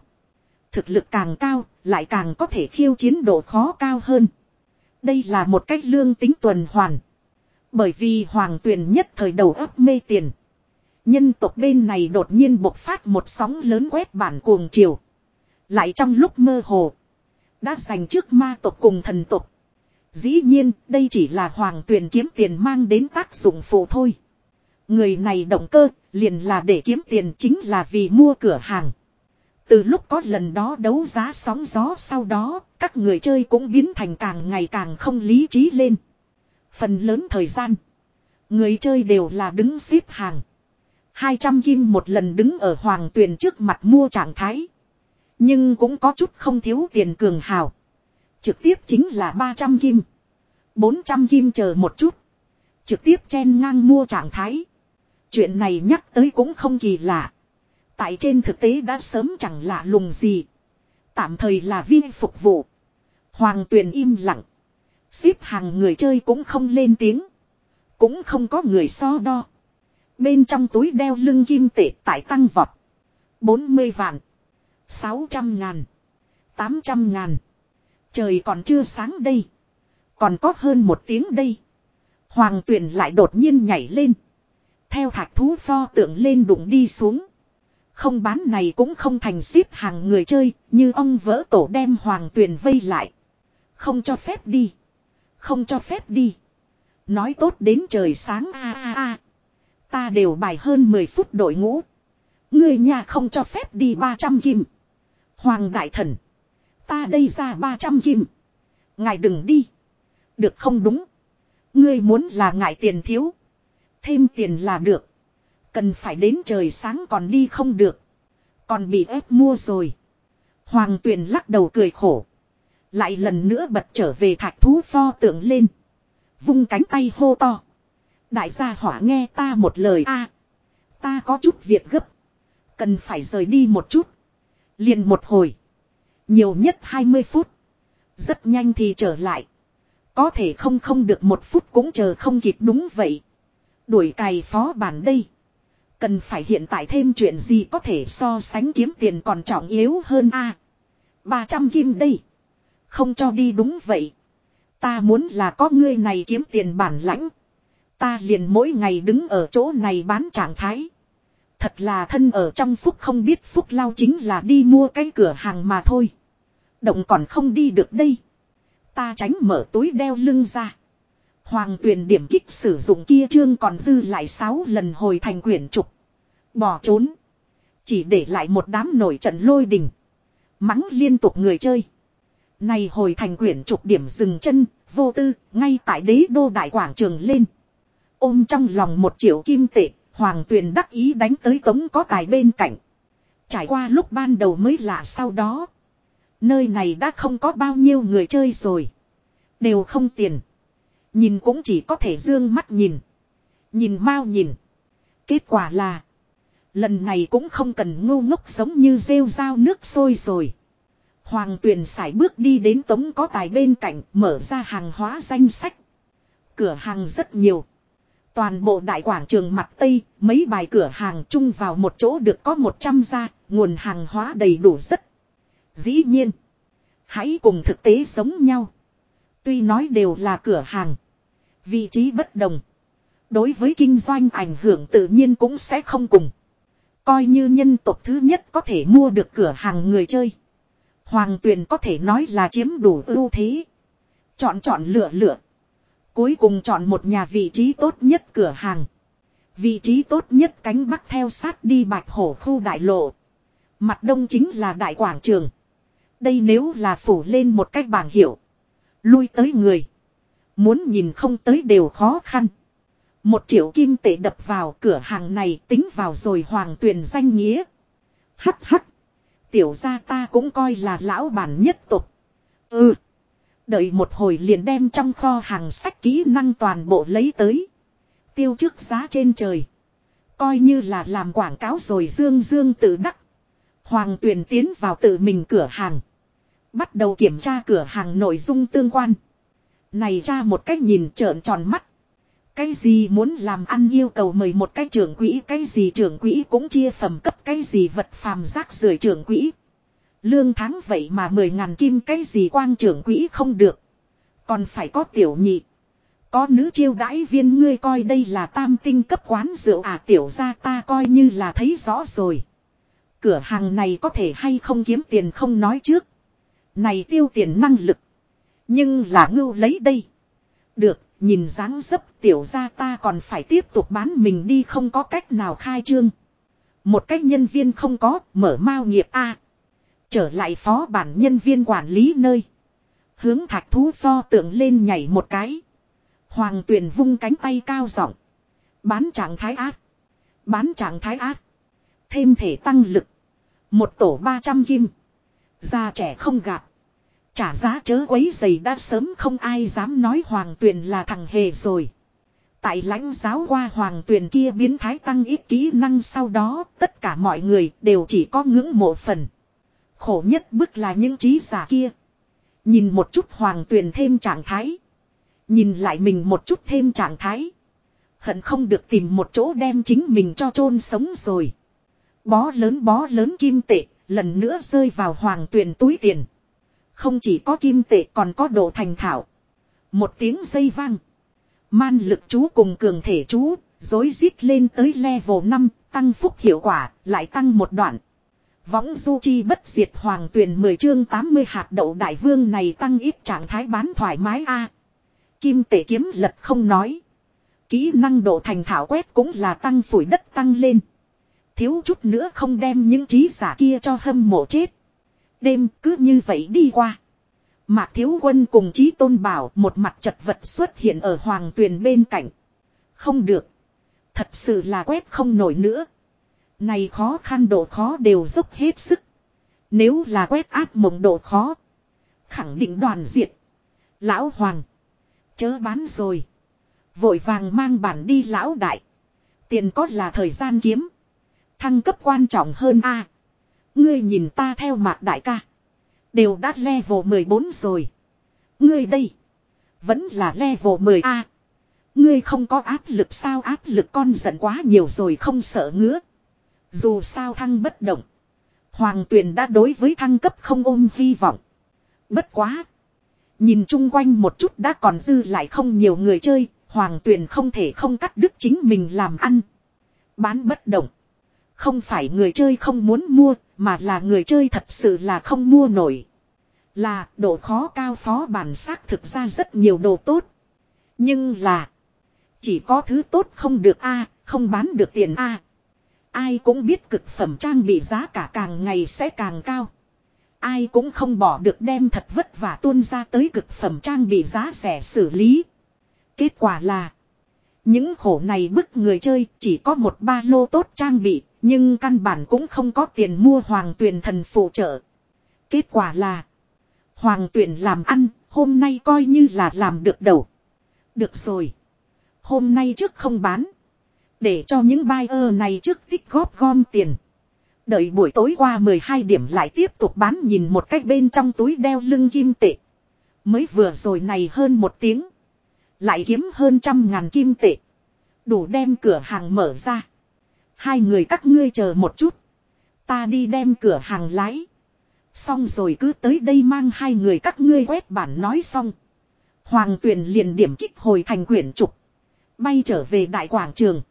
Thực lực càng cao, lại càng có thể khiêu chiến độ khó cao hơn. Đây là một cách lương tính tuần hoàn. Bởi vì hoàng tuyền nhất thời đầu ấp mê tiền. Nhân tộc bên này đột nhiên bộc phát một sóng lớn quét bản cuồng chiều. Lại trong lúc mơ hồ. Đã giành trước ma tộc cùng thần tộc. Dĩ nhiên đây chỉ là hoàng tuyển kiếm tiền mang đến tác dụng phụ thôi. Người này động cơ liền là để kiếm tiền chính là vì mua cửa hàng. Từ lúc có lần đó đấu giá sóng gió sau đó, các người chơi cũng biến thành càng ngày càng không lý trí lên. Phần lớn thời gian, người chơi đều là đứng xếp hàng. 200 kim một lần đứng ở hoàng tuyền trước mặt mua trạng thái. Nhưng cũng có chút không thiếu tiền cường hào. Trực tiếp chính là 300 kim. 400 kim chờ một chút. Trực tiếp chen ngang mua trạng thái. Chuyện này nhắc tới cũng không kỳ lạ. Tại trên thực tế đã sớm chẳng lạ lùng gì. Tạm thời là viên phục vụ. Hoàng tuyền im lặng. Xếp hàng người chơi cũng không lên tiếng. Cũng không có người so đo. Bên trong túi đeo lưng kim tệ tại tăng vọt. 40 vạn. 600 ngàn. 800 ngàn. Trời còn chưa sáng đây. Còn có hơn một tiếng đây. Hoàng tuyển lại đột nhiên nhảy lên. Theo thạch thú pho tượng lên đụng đi xuống. Không bán này cũng không thành xếp hàng người chơi, như ông vỡ tổ đem hoàng tuyền vây lại. Không cho phép đi. Không cho phép đi. Nói tốt đến trời sáng a a a. Ta đều bài hơn 10 phút đội ngũ. Người nhà không cho phép đi 300 kim. Hoàng đại thần. Ta đây ra 300 kim. Ngài đừng đi. Được không đúng. Ngươi muốn là ngại tiền thiếu. Thêm tiền là được. Cần phải đến trời sáng còn đi không được. Còn bị ép mua rồi. Hoàng tuyền lắc đầu cười khổ. Lại lần nữa bật trở về thạch thú pho tượng lên. Vung cánh tay hô to. Đại gia hỏa nghe ta một lời a Ta có chút việc gấp. Cần phải rời đi một chút. Liền một hồi. Nhiều nhất 20 phút. Rất nhanh thì trở lại. Có thể không không được một phút cũng chờ không kịp đúng vậy. Đuổi cày phó bản đây. Cần phải hiện tại thêm chuyện gì có thể so sánh kiếm tiền còn trọng yếu hơn a à, 300 kim đây. Không cho đi đúng vậy. Ta muốn là có ngươi này kiếm tiền bản lãnh. Ta liền mỗi ngày đứng ở chỗ này bán trạng thái. Thật là thân ở trong phúc không biết phúc lao chính là đi mua cái cửa hàng mà thôi. Động còn không đi được đây. Ta tránh mở túi đeo lưng ra. Hoàng tuyền điểm kích sử dụng kia chương còn dư lại 6 lần hồi thành quyển trục. Bỏ trốn. Chỉ để lại một đám nổi trận lôi đình. Mắng liên tục người chơi. Này hồi thành quyển trục điểm dừng chân, vô tư, ngay tại đế đô đại quảng trường lên. Ôm trong lòng một triệu kim tệ, hoàng tuyền đắc ý đánh tới tống có tài bên cạnh. Trải qua lúc ban đầu mới lạ sau đó. Nơi này đã không có bao nhiêu người chơi rồi. Đều không tiền. Nhìn cũng chỉ có thể dương mắt nhìn. Nhìn mau nhìn. Kết quả là. Lần này cũng không cần ngu ngốc giống như rêu dao nước sôi rồi. Hoàng tuyền sải bước đi đến tống có tài bên cạnh mở ra hàng hóa danh sách. Cửa hàng rất nhiều. Toàn bộ đại quảng trường mặt Tây, mấy bài cửa hàng chung vào một chỗ được có 100 gia, nguồn hàng hóa đầy đủ rất. Dĩ nhiên, hãy cùng thực tế giống nhau. Tuy nói đều là cửa hàng, vị trí bất đồng. Đối với kinh doanh ảnh hưởng tự nhiên cũng sẽ không cùng. Coi như nhân tộc thứ nhất có thể mua được cửa hàng người chơi. Hoàng tuyền có thể nói là chiếm đủ ưu thế. Chọn chọn lựa lựa. Cuối cùng chọn một nhà vị trí tốt nhất cửa hàng. Vị trí tốt nhất cánh bắc theo sát đi bạch hổ khu đại lộ. Mặt đông chính là đại quảng trường. Đây nếu là phủ lên một cách bảng hiệu. Lui tới người. Muốn nhìn không tới đều khó khăn. Một triệu kim tệ đập vào cửa hàng này tính vào rồi hoàng tuyền danh nghĩa. Hắc hắc. Tiểu gia ta cũng coi là lão bản nhất tục. Ừ. Đợi một hồi liền đem trong kho hàng sách kỹ năng toàn bộ lấy tới. Tiêu trước giá trên trời. Coi như là làm quảng cáo rồi dương dương tự đắc. Hoàng tuyền tiến vào tự mình cửa hàng. Bắt đầu kiểm tra cửa hàng nội dung tương quan. Này ra một cách nhìn trợn tròn mắt. Cái gì muốn làm ăn yêu cầu mời một cái trưởng quỹ, cái gì trưởng quỹ cũng chia phẩm cấp cái gì vật phàm rác rưởi trưởng quỹ. Lương tháng vậy mà mười ngàn kim cái gì quang trưởng quỹ không được. Còn phải có tiểu nhị. Có nữ chiêu đãi viên ngươi coi đây là tam tinh cấp quán rượu à tiểu ra ta coi như là thấy rõ rồi. Cửa hàng này có thể hay không kiếm tiền không nói trước. Này tiêu tiền năng lực. Nhưng là ngưu lấy đây. Được, nhìn dáng dấp tiểu ra ta còn phải tiếp tục bán mình đi không có cách nào khai trương. Một cách nhân viên không có, mở mao nghiệp A. Trở lại phó bản nhân viên quản lý nơi. Hướng thạch thú pho tượng lên nhảy một cái. Hoàng tuyền vung cánh tay cao giọng Bán trạng thái ác. Bán trạng thái ác. Thêm thể tăng lực. Một tổ 300 kim. Già trẻ không gạt. Trả giá chớ quấy giày đã sớm không ai dám nói hoàng tuyền là thằng hề rồi. Tại lãnh giáo qua hoàng tuyền kia biến thái tăng ít kỹ năng sau đó, tất cả mọi người đều chỉ có ngưỡng mộ phần. Khổ nhất bức là những trí giả kia. Nhìn một chút hoàng tuyền thêm trạng thái. Nhìn lại mình một chút thêm trạng thái. Hận không được tìm một chỗ đem chính mình cho chôn sống rồi. Bó lớn bó lớn kim tệ, lần nữa rơi vào hoàng tuyền túi tiền. Không chỉ có kim tệ còn có độ thành thảo. Một tiếng dây vang. Man lực chú cùng cường thể chú, dối rít lên tới level 5, tăng phúc hiệu quả, lại tăng một đoạn. Võng du chi bất diệt hoàng tuyển 10 chương 80 hạt đậu đại vương này tăng ít trạng thái bán thoải mái a Kim tể kiếm lật không nói. Kỹ năng độ thành thảo quét cũng là tăng phủi đất tăng lên. Thiếu chút nữa không đem những trí giả kia cho hâm mộ chết. Đêm cứ như vậy đi qua. Mạc Thiếu Quân cùng Chí Tôn Bảo một mặt chật vật xuất hiện ở hoàng tuyền bên cạnh. Không được. Thật sự là quét không nổi nữa. Này khó khăn độ khó đều dốc hết sức. Nếu là quét áp mộng độ khó. Khẳng định đoàn diệt. Lão Hoàng. Chớ bán rồi. Vội vàng mang bản đi lão đại. Tiền có là thời gian kiếm. Thăng cấp quan trọng hơn a Ngươi nhìn ta theo mạc đại ca. Đều đã level 14 rồi. Ngươi đây. Vẫn là level 10A. Ngươi không có áp lực sao áp lực con giận quá nhiều rồi không sợ ngứa. Dù sao thăng bất động. Hoàng tuyền đã đối với thăng cấp không ôm hy vọng. Bất quá. Nhìn chung quanh một chút đã còn dư lại không nhiều người chơi. Hoàng tuyền không thể không cắt đứt chính mình làm ăn. Bán bất động. Không phải người chơi không muốn mua, mà là người chơi thật sự là không mua nổi. Là độ khó cao phó bản xác thực ra rất nhiều đồ tốt. Nhưng là. Chỉ có thứ tốt không được a không bán được tiền a Ai cũng biết cực phẩm trang bị giá cả càng ngày sẽ càng cao. Ai cũng không bỏ được đem thật vất vả tuôn ra tới cực phẩm trang bị giá rẻ xử lý. Kết quả là. Những khổ này bức người chơi chỉ có một ba lô tốt trang bị. Nhưng căn bản cũng không có tiền mua hoàng tuyển thần phụ trợ. Kết quả là. Hoàng tuyển làm ăn, hôm nay coi như là làm được đầu. Được rồi. Hôm nay trước không bán. Để cho những buyer này trước tích góp gom tiền. Đợi buổi tối qua 12 điểm lại tiếp tục bán nhìn một cách bên trong túi đeo lưng kim tệ. Mới vừa rồi này hơn một tiếng. Lại kiếm hơn trăm ngàn kim tệ. Đủ đem cửa hàng mở ra. Hai người các ngươi chờ một chút. Ta đi đem cửa hàng lái. Xong rồi cứ tới đây mang hai người các ngươi quét bản nói xong. Hoàng tuyển liền điểm kích hồi thành quyển trục. Bay trở về đại quảng trường.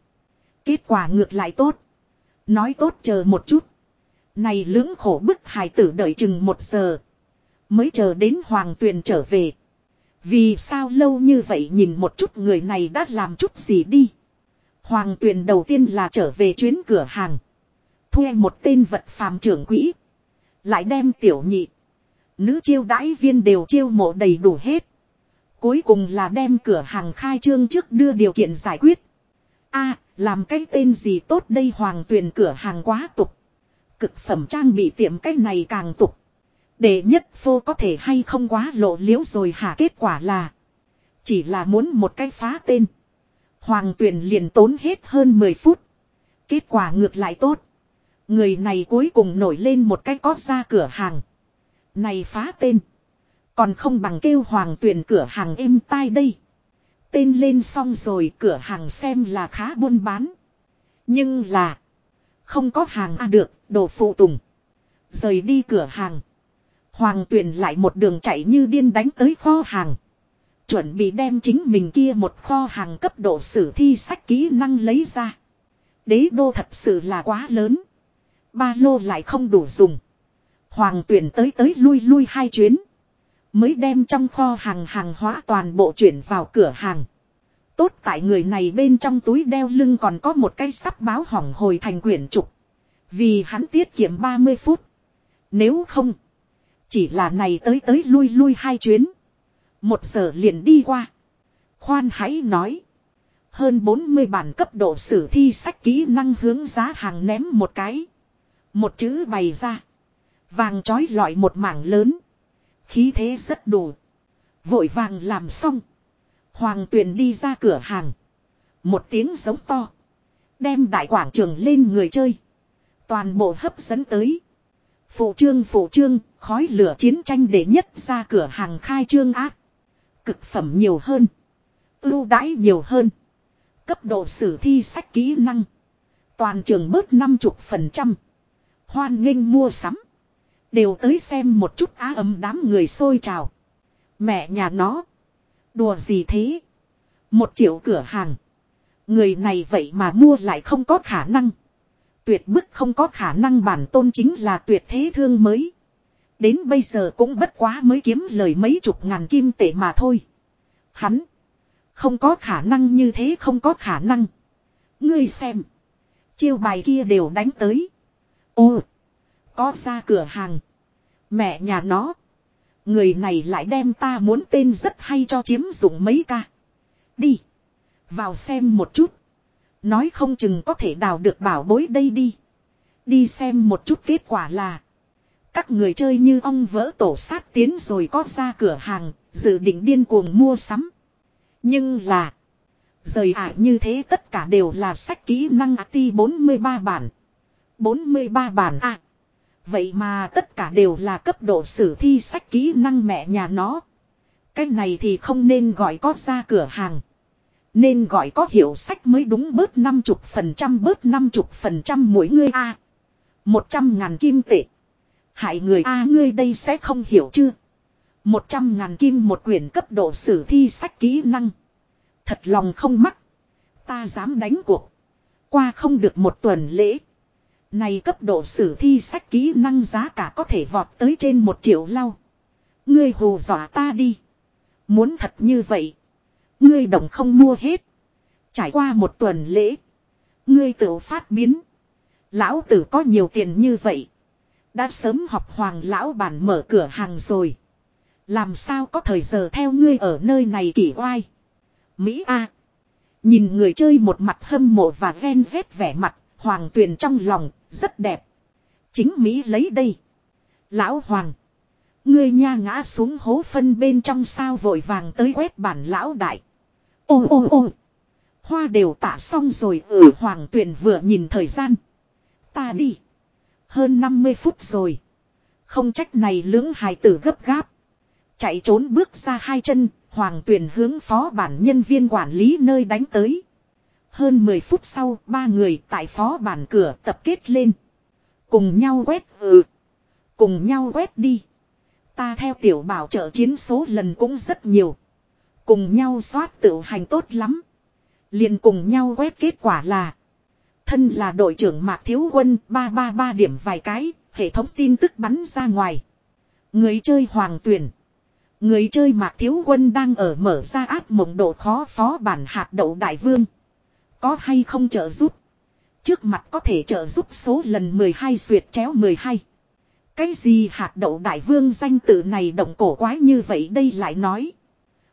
Kết quả ngược lại tốt. Nói tốt chờ một chút. Này lưỡng khổ bức hài tử đợi chừng một giờ. Mới chờ đến hoàng tuyền trở về. Vì sao lâu như vậy nhìn một chút người này đã làm chút gì đi. Hoàng tuyền đầu tiên là trở về chuyến cửa hàng. Thuê một tên vật phàm trưởng quỹ. Lại đem tiểu nhị. Nữ chiêu đãi viên đều chiêu mộ đầy đủ hết. Cuối cùng là đem cửa hàng khai trương trước đưa điều kiện giải quyết a, làm cái tên gì tốt đây hoàng tuyền cửa hàng quá tục. Cực phẩm trang bị tiệm cái này càng tục. Để nhất phô có thể hay không quá lộ liễu rồi hả kết quả là. Chỉ là muốn một cái phá tên. Hoàng tuyền liền tốn hết hơn 10 phút. Kết quả ngược lại tốt. Người này cuối cùng nổi lên một cái có ra cửa hàng. Này phá tên. Còn không bằng kêu hoàng tuyền cửa hàng êm tai đây. Tên lên xong rồi cửa hàng xem là khá buôn bán. Nhưng là. Không có hàng A được, đồ phụ tùng. Rời đi cửa hàng. Hoàng tuyền lại một đường chạy như điên đánh tới kho hàng. Chuẩn bị đem chính mình kia một kho hàng cấp độ sử thi sách kỹ năng lấy ra. Đế đô thật sự là quá lớn. Ba lô lại không đủ dùng. Hoàng tuyển tới tới lui lui hai chuyến. Mới đem trong kho hàng hàng hóa toàn bộ chuyển vào cửa hàng. Tốt tại người này bên trong túi đeo lưng còn có một cây sắp báo hỏng hồi thành quyển trục. Vì hắn tiết kiệm 30 phút. Nếu không. Chỉ là này tới tới lui lui hai chuyến. Một giờ liền đi qua. Khoan hãy nói. Hơn 40 bản cấp độ sử thi sách kỹ năng hướng giá hàng ném một cái. Một chữ bày ra. Vàng trói lọi một mảng lớn. Khí thế rất đủ. Vội vàng làm xong. Hoàng tuyền đi ra cửa hàng. Một tiếng giống to. Đem đại quảng trường lên người chơi. Toàn bộ hấp dẫn tới. Phụ trương phụ trương, khói lửa chiến tranh để nhất ra cửa hàng khai trương ác. Cực phẩm nhiều hơn. ưu đãi nhiều hơn. Cấp độ sử thi sách kỹ năng. Toàn trường bớt 50%. Hoan nghênh mua sắm. Đều tới xem một chút á ấm đám người xôi trào. Mẹ nhà nó. Đùa gì thế? Một triệu cửa hàng. Người này vậy mà mua lại không có khả năng. Tuyệt bức không có khả năng bản tôn chính là tuyệt thế thương mới. Đến bây giờ cũng bất quá mới kiếm lời mấy chục ngàn kim tệ mà thôi. Hắn. Không có khả năng như thế không có khả năng. Ngươi xem. Chiêu bài kia đều đánh tới. Ồ. Có ra cửa hàng. Mẹ nhà nó. Người này lại đem ta muốn tên rất hay cho chiếm dụng mấy ca. Đi. Vào xem một chút. Nói không chừng có thể đào được bảo bối đây đi. Đi xem một chút kết quả là. Các người chơi như ong vỡ tổ sát tiến rồi có ra cửa hàng, dự định điên cuồng mua sắm. Nhưng là. Rời ả như thế tất cả đều là sách kỹ năng ATI 43 bản. 43 bản à. Vậy mà tất cả đều là cấp độ sử thi sách kỹ năng mẹ nhà nó. Cái này thì không nên gọi có ra cửa hàng. Nên gọi có hiệu sách mới đúng bớt 50% bớt 50% mỗi người a một trăm ngàn kim tệ. Hại người a, ngươi đây sẽ không hiểu chưa? một trăm ngàn kim một quyển cấp độ sử thi sách kỹ năng. Thật lòng không mắc. Ta dám đánh cuộc. Qua không được một tuần lễ. Này cấp độ sử thi sách kỹ năng giá cả có thể vọt tới trên một triệu lau. Ngươi hù dọa ta đi. Muốn thật như vậy. Ngươi đồng không mua hết. Trải qua một tuần lễ. Ngươi tự phát biến. Lão tử có nhiều tiền như vậy. Đã sớm học hoàng lão bản mở cửa hàng rồi. Làm sao có thời giờ theo ngươi ở nơi này kỳ oai. Mỹ A. Nhìn người chơi một mặt hâm mộ và ghen vét vẻ mặt. Hoàng tuyền trong lòng. Rất đẹp. Chính Mỹ lấy đây. Lão Hoàng. Ngươi nha ngã xuống hố phân bên trong sao vội vàng tới quét bản lão đại. Ô ô ô. Hoa đều tả xong rồi ở ừ, Hoàng tuyền vừa nhìn thời gian. Ta đi. Hơn 50 phút rồi. Không trách này lưỡng hài tử gấp gáp. Chạy trốn bước ra hai chân, Hoàng Tuyền hướng phó bản nhân viên quản lý nơi đánh tới. Hơn 10 phút sau, ba người tại phó bản cửa tập kết lên. Cùng nhau quét ừ. Cùng nhau quét đi. Ta theo tiểu bảo trợ chiến số lần cũng rất nhiều. Cùng nhau soát tự hành tốt lắm. liền cùng nhau quét kết quả là. Thân là đội trưởng Mạc Thiếu Quân 333 điểm vài cái, hệ thống tin tức bắn ra ngoài. Người chơi Hoàng Tuyển. Người chơi Mạc Thiếu Quân đang ở mở ra áp mộng độ khó phó bản hạt đậu đại vương. Có hay không trợ giúp? Trước mặt có thể trợ giúp số lần 12 duyệt chéo 12. Cái gì hạt đậu đại vương danh tự này động cổ quái như vậy đây lại nói.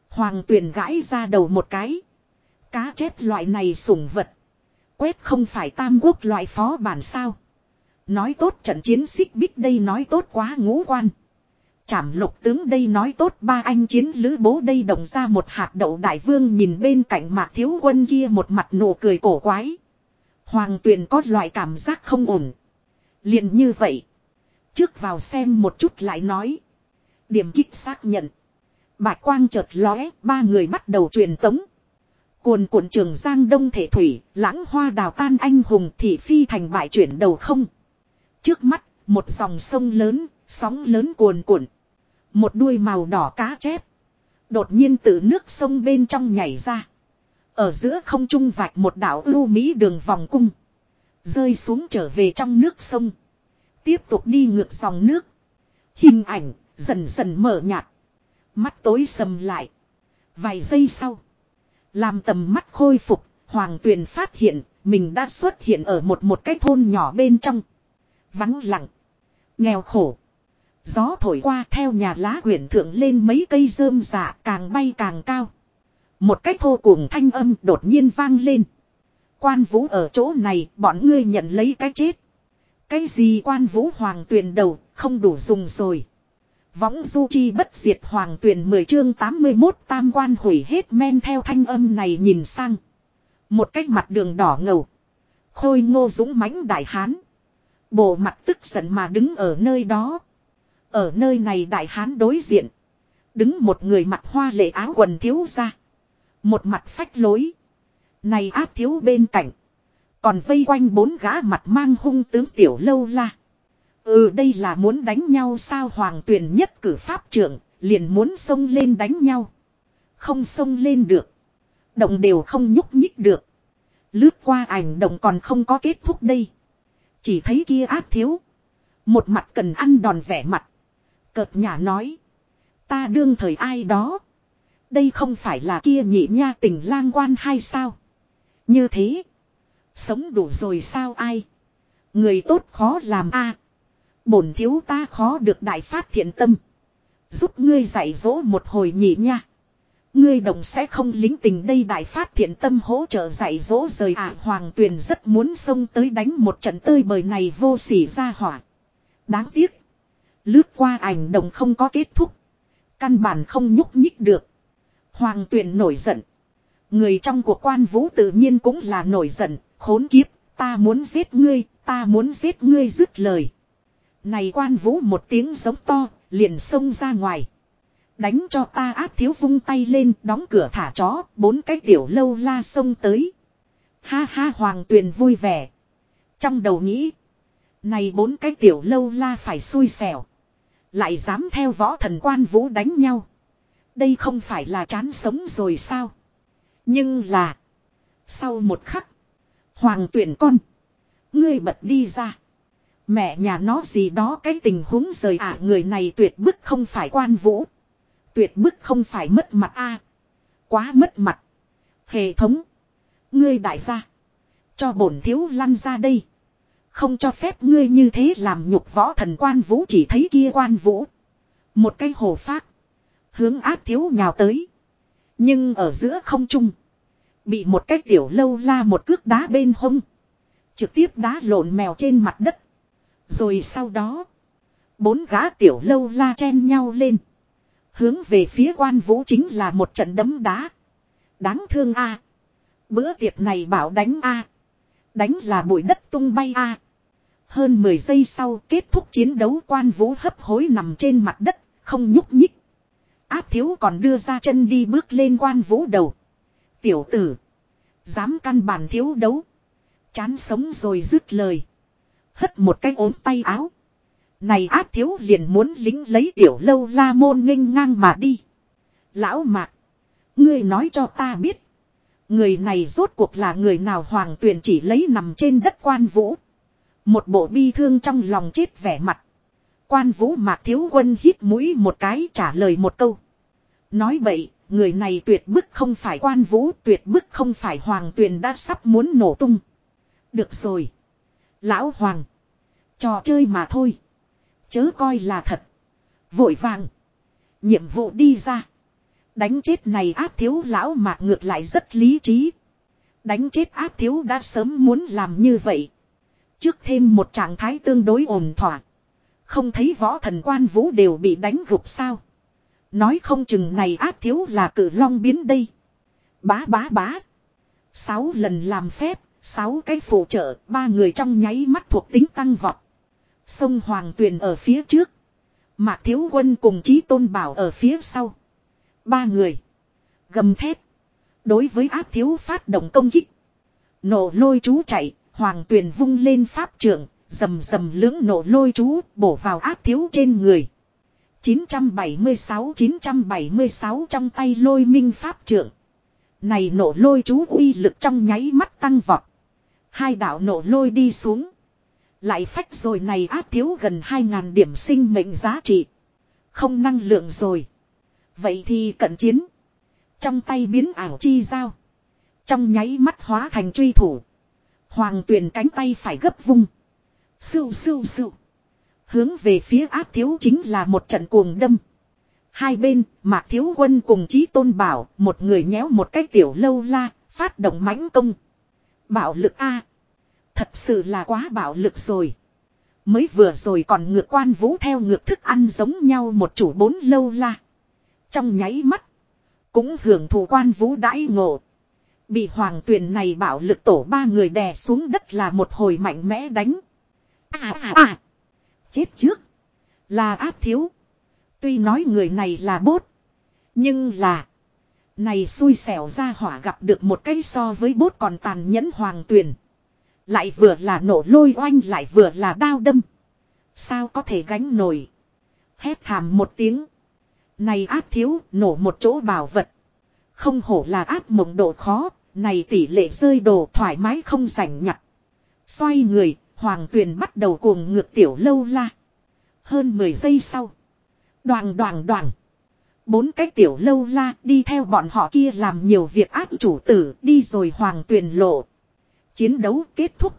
Hoàng tuyển gãi ra đầu một cái. Cá chép loại này sủng vật. Quét không phải tam quốc loại phó bản sao. Nói tốt trận chiến xích bích đây nói tốt quá ngũ quan. Trảm lục tướng đây nói tốt ba anh chiến lữ bố đây đồng ra một hạt đậu đại vương nhìn bên cạnh mạc thiếu quân kia một mặt nụ cười cổ quái. Hoàng tuyền có loại cảm giác không ổn. liền như vậy. Trước vào xem một chút lại nói. Điểm kích xác nhận. Bạch quang chợt lóe, ba người bắt đầu truyền tống. Cuồn cuộn trường giang đông thể thủy, lãng hoa đào tan anh hùng thị phi thành bại chuyển đầu không. Trước mắt, một dòng sông lớn, sóng lớn cuồn cuộn. Một đuôi màu đỏ cá chép. Đột nhiên từ nước sông bên trong nhảy ra. Ở giữa không trung vạch một đảo ưu mỹ đường vòng cung. Rơi xuống trở về trong nước sông. Tiếp tục đi ngược dòng nước. Hình ảnh dần dần mở nhạt. Mắt tối sầm lại. Vài giây sau. Làm tầm mắt khôi phục. Hoàng tuyền phát hiện mình đã xuất hiện ở một một cái thôn nhỏ bên trong. Vắng lặng. Nghèo khổ. Gió thổi qua theo nhà lá quyển thượng lên mấy cây rơm dạ càng bay càng cao. Một cách thô cùng thanh âm đột nhiên vang lên. Quan vũ ở chỗ này, bọn ngươi nhận lấy cái chết. Cái gì quan vũ hoàng tuyền đầu, không đủ dùng rồi. Võng du chi bất diệt hoàng tuyền 10 chương 81 tam quan hủy hết men theo thanh âm này nhìn sang. Một cách mặt đường đỏ ngầu. Khôi ngô dũng mãnh đại hán. Bộ mặt tức giận mà đứng ở nơi đó. Ở nơi này đại hán đối diện. Đứng một người mặt hoa lệ áo quần thiếu ra. Một mặt phách lối. Này áp thiếu bên cạnh. Còn vây quanh bốn gã mặt mang hung tướng tiểu lâu la. Ừ đây là muốn đánh nhau sao hoàng tuyển nhất cử pháp trưởng. Liền muốn xông lên đánh nhau. Không xông lên được. Động đều không nhúc nhích được. Lướt qua ảnh động còn không có kết thúc đây. Chỉ thấy kia áp thiếu. Một mặt cần ăn đòn vẻ mặt. Cợt nhả nói. Ta đương thời ai đó. Đây không phải là kia nhị nha tình lang quan hay sao? Như thế. Sống đủ rồi sao ai? Người tốt khó làm a. Bổn thiếu ta khó được đại phát thiện tâm. Giúp ngươi dạy dỗ một hồi nhị nha. Ngươi đồng sẽ không lính tình đây đại phát thiện tâm hỗ trợ dạy dỗ rời ạ hoàng tuyền rất muốn xông tới đánh một trận tơi bời này vô sỉ ra hỏa. Đáng tiếc. Lướt qua ảnh đồng không có kết thúc. Căn bản không nhúc nhích được. Hoàng tuyền nổi giận. Người trong cuộc quan vũ tự nhiên cũng là nổi giận, khốn kiếp, ta muốn giết ngươi, ta muốn giết ngươi dứt lời. Này quan vũ một tiếng giống to, liền xông ra ngoài. Đánh cho ta áp thiếu vung tay lên, đóng cửa thả chó, bốn cái tiểu lâu la xông tới. Ha ha hoàng tuyền vui vẻ. Trong đầu nghĩ, này bốn cái tiểu lâu la phải xui xẻo. Lại dám theo võ thần quan vũ đánh nhau. Đây không phải là chán sống rồi sao? Nhưng là. Sau một khắc. Hoàng tuyển con. Ngươi bật đi ra. Mẹ nhà nó gì đó cái tình huống rời ả người này tuyệt bức không phải quan vũ. Tuyệt bức không phải mất mặt a Quá mất mặt. Hệ thống. Ngươi đại gia. Cho bổn thiếu lăn ra đây. Không cho phép ngươi như thế làm nhục võ thần quan vũ chỉ thấy kia quan vũ. Một cái hồ phát. Hướng áp thiếu nhào tới. Nhưng ở giữa không trung. Bị một cái tiểu lâu la một cước đá bên hông. Trực tiếp đá lộn mèo trên mặt đất. Rồi sau đó. Bốn gã tiểu lâu la chen nhau lên. Hướng về phía quan vũ chính là một trận đấm đá. Đáng thương a Bữa tiệc này bảo đánh a Đánh là bụi đất tung bay a hơn 10 giây sau kết thúc chiến đấu quan vũ hấp hối nằm trên mặt đất, không nhúc nhích. Áp thiếu còn đưa ra chân đi bước lên quan vũ đầu. Tiểu tử. Dám căn bản thiếu đấu. Chán sống rồi dứt lời. Hất một cái ốm tay áo. Này áp thiếu liền muốn lính lấy tiểu lâu la môn nghênh ngang mà đi. Lão mạc. Ngươi nói cho ta biết. Người này rốt cuộc là người nào hoàng tuyển chỉ lấy nằm trên đất quan vũ. Một bộ bi thương trong lòng chết vẻ mặt. Quan vũ mạc thiếu quân hít mũi một cái trả lời một câu. Nói bậy, người này tuyệt bức không phải quan vũ, tuyệt bức không phải hoàng tuyền đã sắp muốn nổ tung. Được rồi. Lão hoàng. Trò chơi mà thôi. Chớ coi là thật. Vội vàng. Nhiệm vụ đi ra. Đánh chết này áp thiếu lão mạc ngược lại rất lý trí. Đánh chết áp thiếu đã sớm muốn làm như vậy. Trước thêm một trạng thái tương đối ổn thỏa. Không thấy võ thần quan vũ đều bị đánh gục sao. Nói không chừng này áp thiếu là cử long biến đây. Bá bá bá. Sáu lần làm phép, sáu cái phụ trợ, ba người trong nháy mắt thuộc tính tăng vọt. Sông Hoàng Tuyền ở phía trước. Mạc Thiếu Quân cùng Chí Tôn Bảo ở phía sau. Ba người. Gầm thép. Đối với áp thiếu phát động công kích. Nổ lôi chú chạy, Hoàng Tuyền vung lên pháp trưởng, rầm rầm lưỡng nổ lôi chú bổ vào áp thiếu trên người. 976-976 trong tay lôi minh pháp trưởng. Này nổ lôi chú uy lực trong nháy mắt tăng vọt. Hai đạo nổ lôi đi xuống. Lại phách rồi này áp thiếu gần 2.000 điểm sinh mệnh giá trị. Không năng lượng rồi. Vậy thì cận chiến. Trong tay biến ảo chi dao. Trong nháy mắt hóa thành truy thủ. Hoàng tuyển cánh tay phải gấp vung. Sưu sưu sưu. Hướng về phía áp thiếu chính là một trận cuồng đâm. Hai bên, mạc thiếu quân cùng chí tôn bảo, một người nhéo một cái tiểu lâu la, phát động mãnh công. Bạo lực A. Thật sự là quá bạo lực rồi. Mới vừa rồi còn ngược quan vũ theo ngược thức ăn giống nhau một chủ bốn lâu la. Trong nháy mắt. Cũng hưởng thụ quan vũ đãi ngộ. Bị hoàng tuyển này bạo lực tổ ba người đè xuống đất là một hồi mạnh mẽ đánh. À à à. Chết trước. Là áp thiếu. Tuy nói người này là bốt. Nhưng là. Này xui xẻo ra hỏa gặp được một cái so với bốt còn tàn nhẫn hoàng tuyển. Lại vừa là nổ lôi oanh, lại vừa là đao đâm. Sao có thể gánh nổi. Hét thảm một tiếng. Này áp thiếu, nổ một chỗ bảo vật. Không hổ là áp mộng độ khó. Này tỷ lệ rơi đồ thoải mái không rảnh nhặt. Xoay người, hoàng tuyền bắt đầu cuồng ngược tiểu lâu la. Hơn 10 giây sau. Đoàn đoàn đoàn. Bốn cái tiểu lâu la đi theo bọn họ kia làm nhiều việc áp chủ tử đi rồi hoàng tuyền lộ. Chiến đấu kết thúc.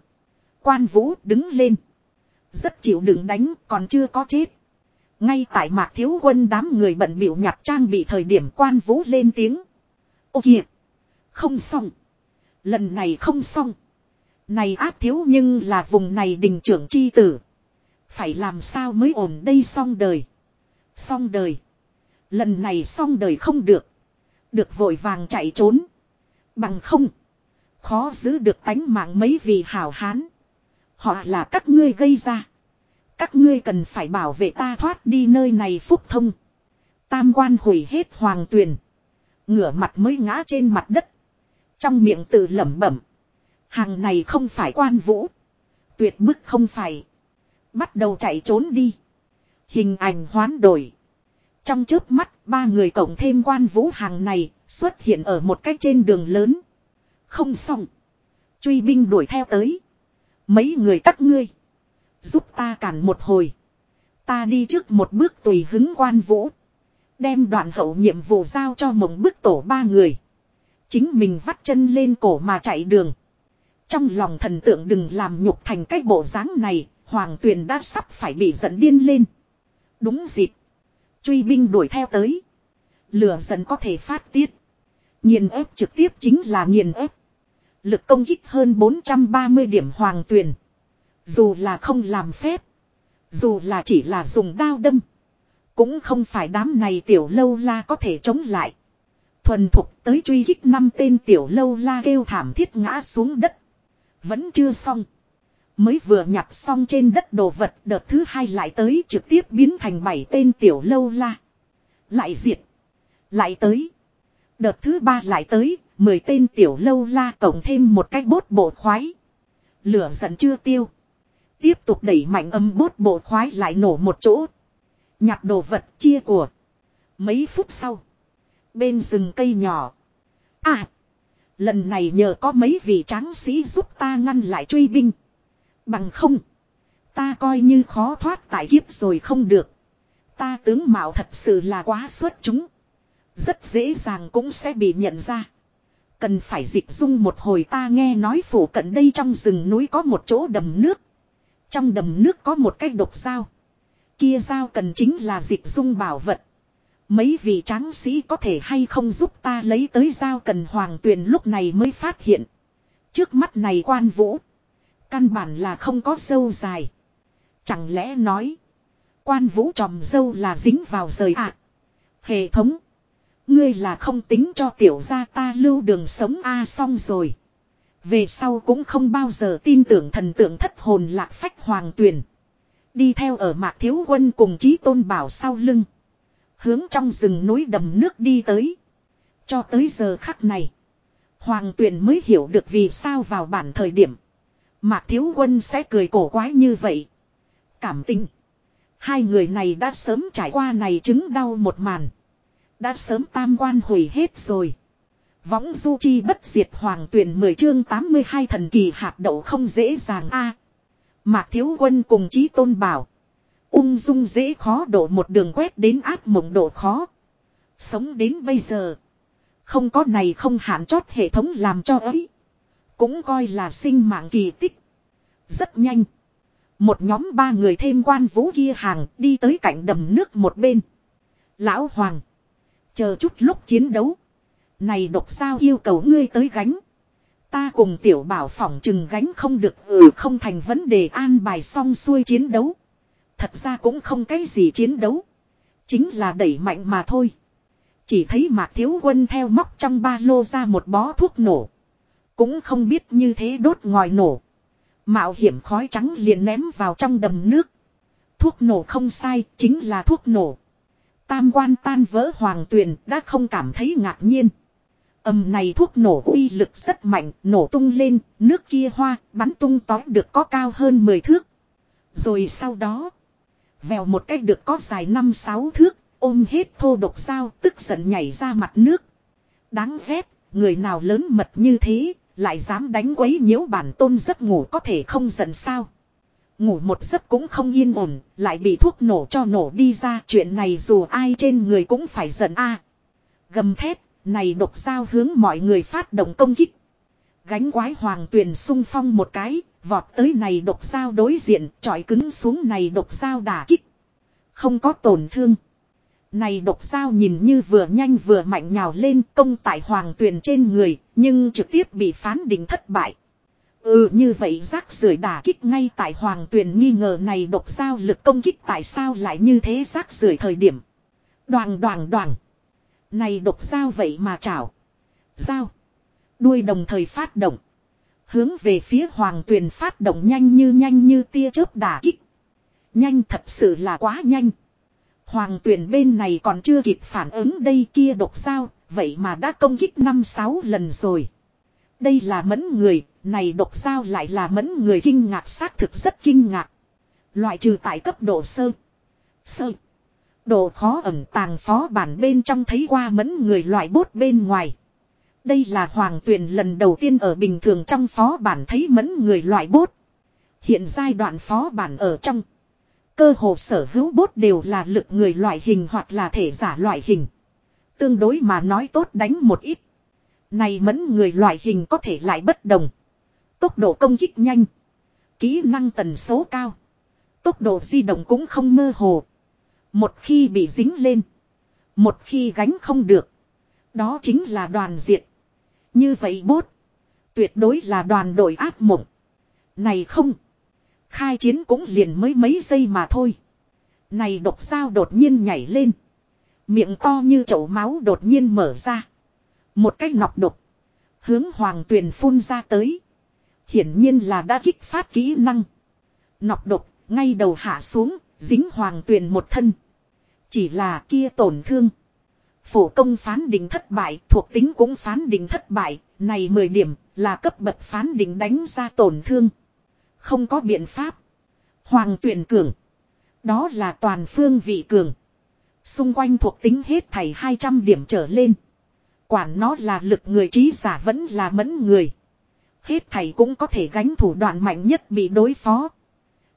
Quan vũ đứng lên. Rất chịu đựng đánh còn chưa có chết. Ngay tại mạc thiếu quân đám người bận biểu nhặt trang bị thời điểm quan vũ lên tiếng. Ô kìa. Không xong. Lần này không xong. Này áp thiếu nhưng là vùng này đình trưởng chi tử. Phải làm sao mới ổn đây xong đời. Xong đời. Lần này xong đời không được. Được vội vàng chạy trốn. Bằng không. Khó giữ được tánh mạng mấy vị hảo hán. Họ là các ngươi gây ra. Các ngươi cần phải bảo vệ ta thoát đi nơi này phúc thông. Tam quan hủy hết hoàng tuyền. Ngửa mặt mới ngã trên mặt đất. Trong miệng tự lẩm bẩm. Hàng này không phải quan vũ. Tuyệt bức không phải. Bắt đầu chạy trốn đi. Hình ảnh hoán đổi. Trong trước mắt, ba người cộng thêm quan vũ hàng này xuất hiện ở một cách trên đường lớn. Không xong. Truy binh đuổi theo tới. Mấy người các ngươi. Giúp ta cản một hồi. Ta đi trước một bước tùy hứng quan vũ. Đem đoạn hậu nhiệm vụ giao cho mộng bức tổ ba người. Chính mình vắt chân lên cổ mà chạy đường. Trong lòng thần tượng đừng làm nhục thành cái bộ dáng này, hoàng tuyền đã sắp phải bị giận điên lên. Đúng dịp. Truy binh đuổi theo tới. Lửa giận có thể phát tiết. Nghiền ép trực tiếp chính là nghiền ép. Lực công kích hơn 430 điểm hoàng tuyền. Dù là không làm phép. Dù là chỉ là dùng đao đâm. Cũng không phải đám này tiểu lâu la có thể chống lại. Thuần thục tới truy kích năm tên tiểu lâu la kêu thảm thiết ngã xuống đất. Vẫn chưa xong. Mới vừa nhặt xong trên đất đồ vật đợt thứ hai lại tới trực tiếp biến thành bảy tên tiểu lâu la. Lại diệt. Lại tới. Đợt thứ ba lại tới, mười tên tiểu lâu la cộng thêm một cái bốt bộ khoái. Lửa giận chưa tiêu. Tiếp tục đẩy mạnh âm bốt bộ khoái lại nổ một chỗ. Nhặt đồ vật chia của. Mấy phút sau. Bên rừng cây nhỏ. À. Lần này nhờ có mấy vị tráng sĩ giúp ta ngăn lại truy binh. Bằng không. Ta coi như khó thoát tại kiếp rồi không được. Ta tướng mạo thật sự là quá xuất chúng. Rất dễ dàng cũng sẽ bị nhận ra. Cần phải dịch dung một hồi ta nghe nói phủ cận đây trong rừng núi có một chỗ đầm nước. Trong đầm nước có một cái độc dao. Kia dao cần chính là dịch dung bảo vật. Mấy vị tráng sĩ có thể hay không giúp ta lấy tới dao cần hoàng tuyền lúc này mới phát hiện. Trước mắt này quan vũ. Căn bản là không có dâu dài. Chẳng lẽ nói. Quan vũ tròm dâu là dính vào rời ạ. À? Hệ thống. Ngươi là không tính cho tiểu gia ta lưu đường sống a xong rồi. Về sau cũng không bao giờ tin tưởng thần tượng thất hồn lạc phách hoàng tuyền. Đi theo ở mạc thiếu quân cùng chí tôn bảo sau lưng. Hướng trong rừng núi đầm nước đi tới. Cho tới giờ khắc này. Hoàng tuyền mới hiểu được vì sao vào bản thời điểm. Mạc thiếu quân sẽ cười cổ quái như vậy. Cảm tình. Hai người này đã sớm trải qua này chứng đau một màn. Đã sớm tam quan hủy hết rồi. Võng du chi bất diệt hoàng tuyển 10 chương 82 thần kỳ hạt đậu không dễ dàng a Mạc thiếu quân cùng chí tôn bảo. Ung dung dễ khó đổ một đường quét đến áp mộng độ khó. Sống đến bây giờ. Không có này không hạn chót hệ thống làm cho ấy. Cũng coi là sinh mạng kỳ tích. Rất nhanh. Một nhóm ba người thêm quan vũ kia hàng đi tới cạnh đầm nước một bên. Lão Hoàng. Chờ chút lúc chiến đấu. Này độc sao yêu cầu ngươi tới gánh. Ta cùng tiểu bảo phỏng chừng gánh không được ừ không thành vấn đề an bài xong xuôi chiến đấu. Thật ra cũng không cái gì chiến đấu. Chính là đẩy mạnh mà thôi. Chỉ thấy mạc thiếu quân theo móc trong ba lô ra một bó thuốc nổ. Cũng không biết như thế đốt ngòi nổ. Mạo hiểm khói trắng liền ném vào trong đầm nước. Thuốc nổ không sai, chính là thuốc nổ. Tam quan tan vỡ hoàng tuyền đã không cảm thấy ngạc nhiên. Âm này thuốc nổ uy lực rất mạnh, nổ tung lên, nước kia hoa, bắn tung tói được có cao hơn 10 thước. Rồi sau đó, vèo một cách được có dài 5-6 thước, ôm hết thô độc dao tức giận nhảy ra mặt nước. Đáng ghét, người nào lớn mật như thế, lại dám đánh quấy nhiễu bản tôn giấc ngủ có thể không giận sao. Ngủ một giấc cũng không yên ổn, lại bị thuốc nổ cho nổ đi ra. Chuyện này dù ai trên người cũng phải giận a Gầm thét, này độc sao hướng mọi người phát động công kích. Gánh quái hoàng tuyền sung phong một cái, vọt tới này độc sao đối diện, trọi cứng xuống này độc sao đả kích. Không có tổn thương. Này độc sao nhìn như vừa nhanh vừa mạnh nhào lên công tại hoàng tuyền trên người, nhưng trực tiếp bị phán định thất bại. Ừ như vậy rác rưởi đả kích ngay tại hoàng tuyền nghi ngờ này độc sao lực công kích tại sao lại như thế rác rưởi thời điểm. Đoàn đoàn đoàn. Này độc sao vậy mà chảo. Sao. Đuôi đồng thời phát động. Hướng về phía hoàng tuyền phát động nhanh như nhanh như tia chớp đả kích. Nhanh thật sự là quá nhanh. Hoàng tuyền bên này còn chưa kịp phản ứng đây kia độc sao, vậy mà đã công kích 5-6 lần rồi. Đây là mẫn người, này độc sao lại là mẫn người kinh ngạc xác thực rất kinh ngạc. Loại trừ tại cấp độ sơ. Sơ. Độ khó ẩn tàng phó bản bên trong thấy qua mẫn người loại bốt bên ngoài. Đây là hoàng tuyển lần đầu tiên ở bình thường trong phó bản thấy mẫn người loại bốt. Hiện giai đoạn phó bản ở trong. Cơ hồ sở hữu bốt đều là lực người loại hình hoặc là thể giả loại hình. Tương đối mà nói tốt đánh một ít. Này mẫn người loại hình có thể lại bất đồng. Tốc độ công kích nhanh. Kỹ năng tần số cao. Tốc độ di động cũng không mơ hồ. Một khi bị dính lên. Một khi gánh không được. Đó chính là đoàn diệt. Như vậy bốt. Tuyệt đối là đoàn đội ác mộng. Này không. Khai chiến cũng liền mới mấy giây mà thôi. Này độc sao đột nhiên nhảy lên. Miệng to như chậu máu đột nhiên mở ra. Một cái nọc độc. Hướng hoàng tuyền phun ra tới. Hiển nhiên là đã kích phát kỹ năng. Nọc độc, ngay đầu hạ xuống, dính hoàng tuyền một thân. Chỉ là kia tổn thương. Phổ công phán định thất bại, thuộc tính cũng phán định thất bại, này 10 điểm, là cấp bậc phán định đánh ra tổn thương. Không có biện pháp. Hoàng tuyển cường. Đó là toàn phương vị cường. Xung quanh thuộc tính hết thảy 200 điểm trở lên. Quản nó là lực người trí giả vẫn là mẫn người. Hết thảy cũng có thể gánh thủ đoạn mạnh nhất bị đối phó.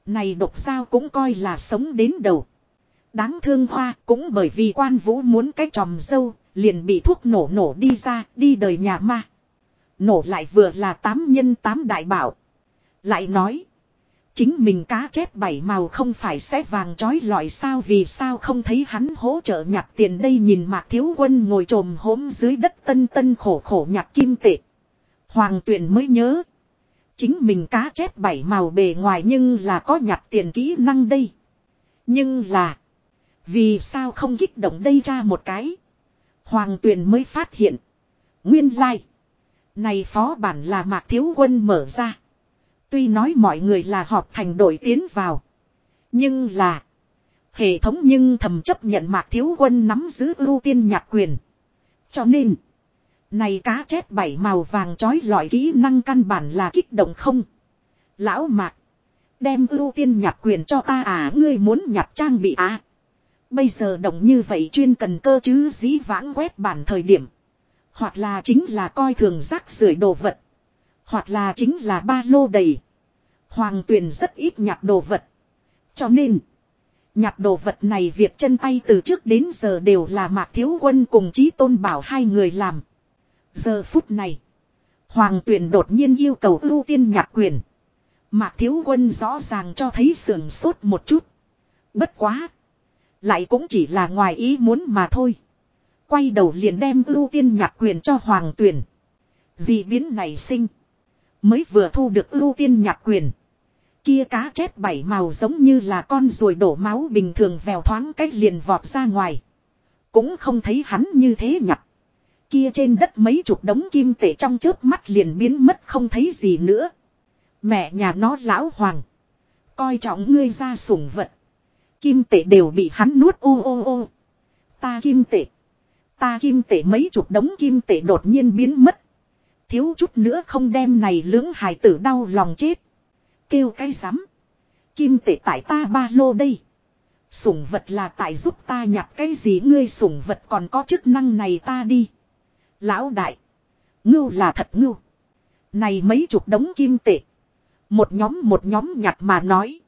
Này độc sao cũng coi là sống đến đầu. Đáng thương hoa cũng bởi vì quan vũ muốn cái tròm dâu, liền bị thuốc nổ nổ đi ra, đi đời nhà ma. Nổ lại vừa là tám nhân tám đại bảo. Lại nói. Chính mình cá chép bảy màu không phải sẽ vàng trói lọi sao vì sao không thấy hắn hỗ trợ nhặt tiền đây nhìn mạc thiếu quân ngồi trồm hốm dưới đất tân tân khổ khổ nhặt kim tệ. Hoàng tuyển mới nhớ. Chính mình cá chép bảy màu bề ngoài nhưng là có nhặt tiền kỹ năng đây. Nhưng là. Vì sao không kích động đây ra một cái. Hoàng tuyền mới phát hiện. Nguyên lai. Like. Này phó bản là mạc thiếu quân mở ra. Tuy nói mọi người là họp thành đội tiến vào. Nhưng là. Hệ thống nhưng thầm chấp nhận mạc thiếu quân nắm giữ ưu tiên nhạc quyền. Cho nên. Này cá chép bảy màu vàng chói lọi kỹ năng căn bản là kích động không. Lão mạc. Đem ưu tiên nhặt quyền cho ta à ngươi muốn nhặt trang bị à. Bây giờ động như vậy chuyên cần cơ chứ dĩ vãng quét bản thời điểm. Hoặc là chính là coi thường rác rưởi đồ vật. Hoặc là chính là ba lô đầy. Hoàng tuyền rất ít nhặt đồ vật. Cho nên. Nhặt đồ vật này việc chân tay từ trước đến giờ đều là Mạc Thiếu Quân cùng Chí Tôn Bảo hai người làm. Giờ phút này. Hoàng tuyền đột nhiên yêu cầu ưu tiên nhặt quyền. Mạc Thiếu Quân rõ ràng cho thấy sườn sốt một chút. Bất quá. Lại cũng chỉ là ngoài ý muốn mà thôi. Quay đầu liền đem ưu tiên nhặt quyền cho hoàng tuyển. Dị biến này sinh. Mới vừa thu được ưu tiên nhặt quyền. Kia cá chép bảy màu giống như là con ruồi đổ máu bình thường vèo thoáng cách liền vọt ra ngoài. Cũng không thấy hắn như thế nhặt. Kia trên đất mấy chục đống kim tệ trong chớp mắt liền biến mất không thấy gì nữa. Mẹ nhà nó lão hoàng. Coi trọng ngươi ra sủng vật. Kim tệ đều bị hắn nuốt ô ô ô. Ta kim tệ. Ta kim tệ mấy chục đống kim tệ đột nhiên biến mất. Thiếu chút nữa không đem này lưỡng hài tử đau lòng chết. Kêu cái rắm Kim tệ tại ta ba lô đây. Sủng vật là tại giúp ta nhặt cái gì ngươi sủng vật còn có chức năng này ta đi. Lão đại. Ngưu là thật ngưu. Này mấy chục đống kim tệ. Một nhóm một nhóm nhặt mà nói.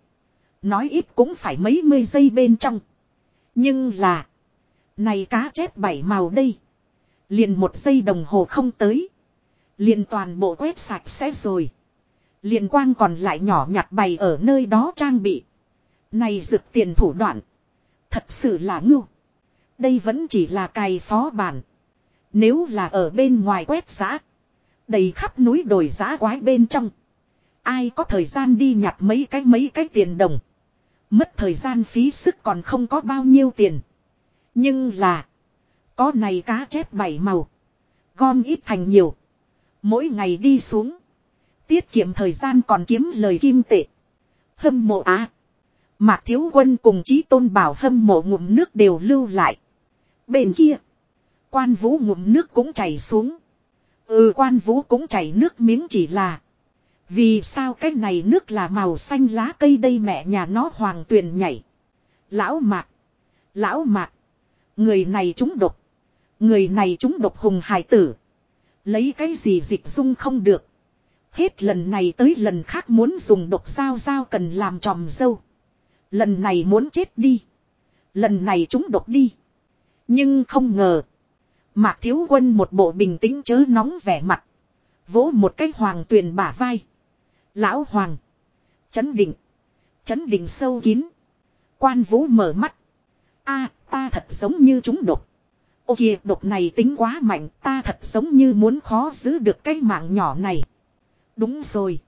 Nói ít cũng phải mấy mươi giây bên trong. Nhưng là. Này cá chép bảy màu đây. Liền một giây đồng hồ không tới. Liền toàn bộ quét sạch sẽ rồi. Liền quang còn lại nhỏ nhặt bày ở nơi đó trang bị. Này rực tiền thủ đoạn. Thật sự là ngưu. Đây vẫn chỉ là cài phó bản. Nếu là ở bên ngoài quét giã. Đầy khắp núi đồi giã quái bên trong. Ai có thời gian đi nhặt mấy cái mấy cái tiền đồng. Mất thời gian phí sức còn không có bao nhiêu tiền. Nhưng là. Có này cá chép bảy màu. Gom ít thành nhiều. Mỗi ngày đi xuống. Tiết kiệm thời gian còn kiếm lời kim tệ. Hâm mộ á. Mạc Thiếu Quân cùng Chí Tôn Bảo hâm mộ ngụm nước đều lưu lại. Bên kia. Quan vũ ngụm nước cũng chảy xuống. Ừ quan vũ cũng chảy nước miếng chỉ là. Vì sao cái này nước là màu xanh lá cây đây mẹ nhà nó hoàng tuyền nhảy. Lão mạc. Lão mạc. Người này trúng độc. Người này trúng độc hùng hải tử. Lấy cái gì dịch dung không được. Hết lần này tới lần khác muốn dùng độc sao sao cần làm tròm dâu. Lần này muốn chết đi. Lần này chúng độc đi. Nhưng không ngờ. Mạc Thiếu Quân một bộ bình tĩnh chớ nóng vẻ mặt. Vỗ một cái hoàng tuyền bả vai. Lão hoàng. Chấn định. Chấn định sâu kín. Quan vũ mở mắt. a, ta thật giống như chúng độc. Ô kìa, độc này tính quá mạnh, ta thật giống như muốn khó giữ được cái mạng nhỏ này. Đúng rồi.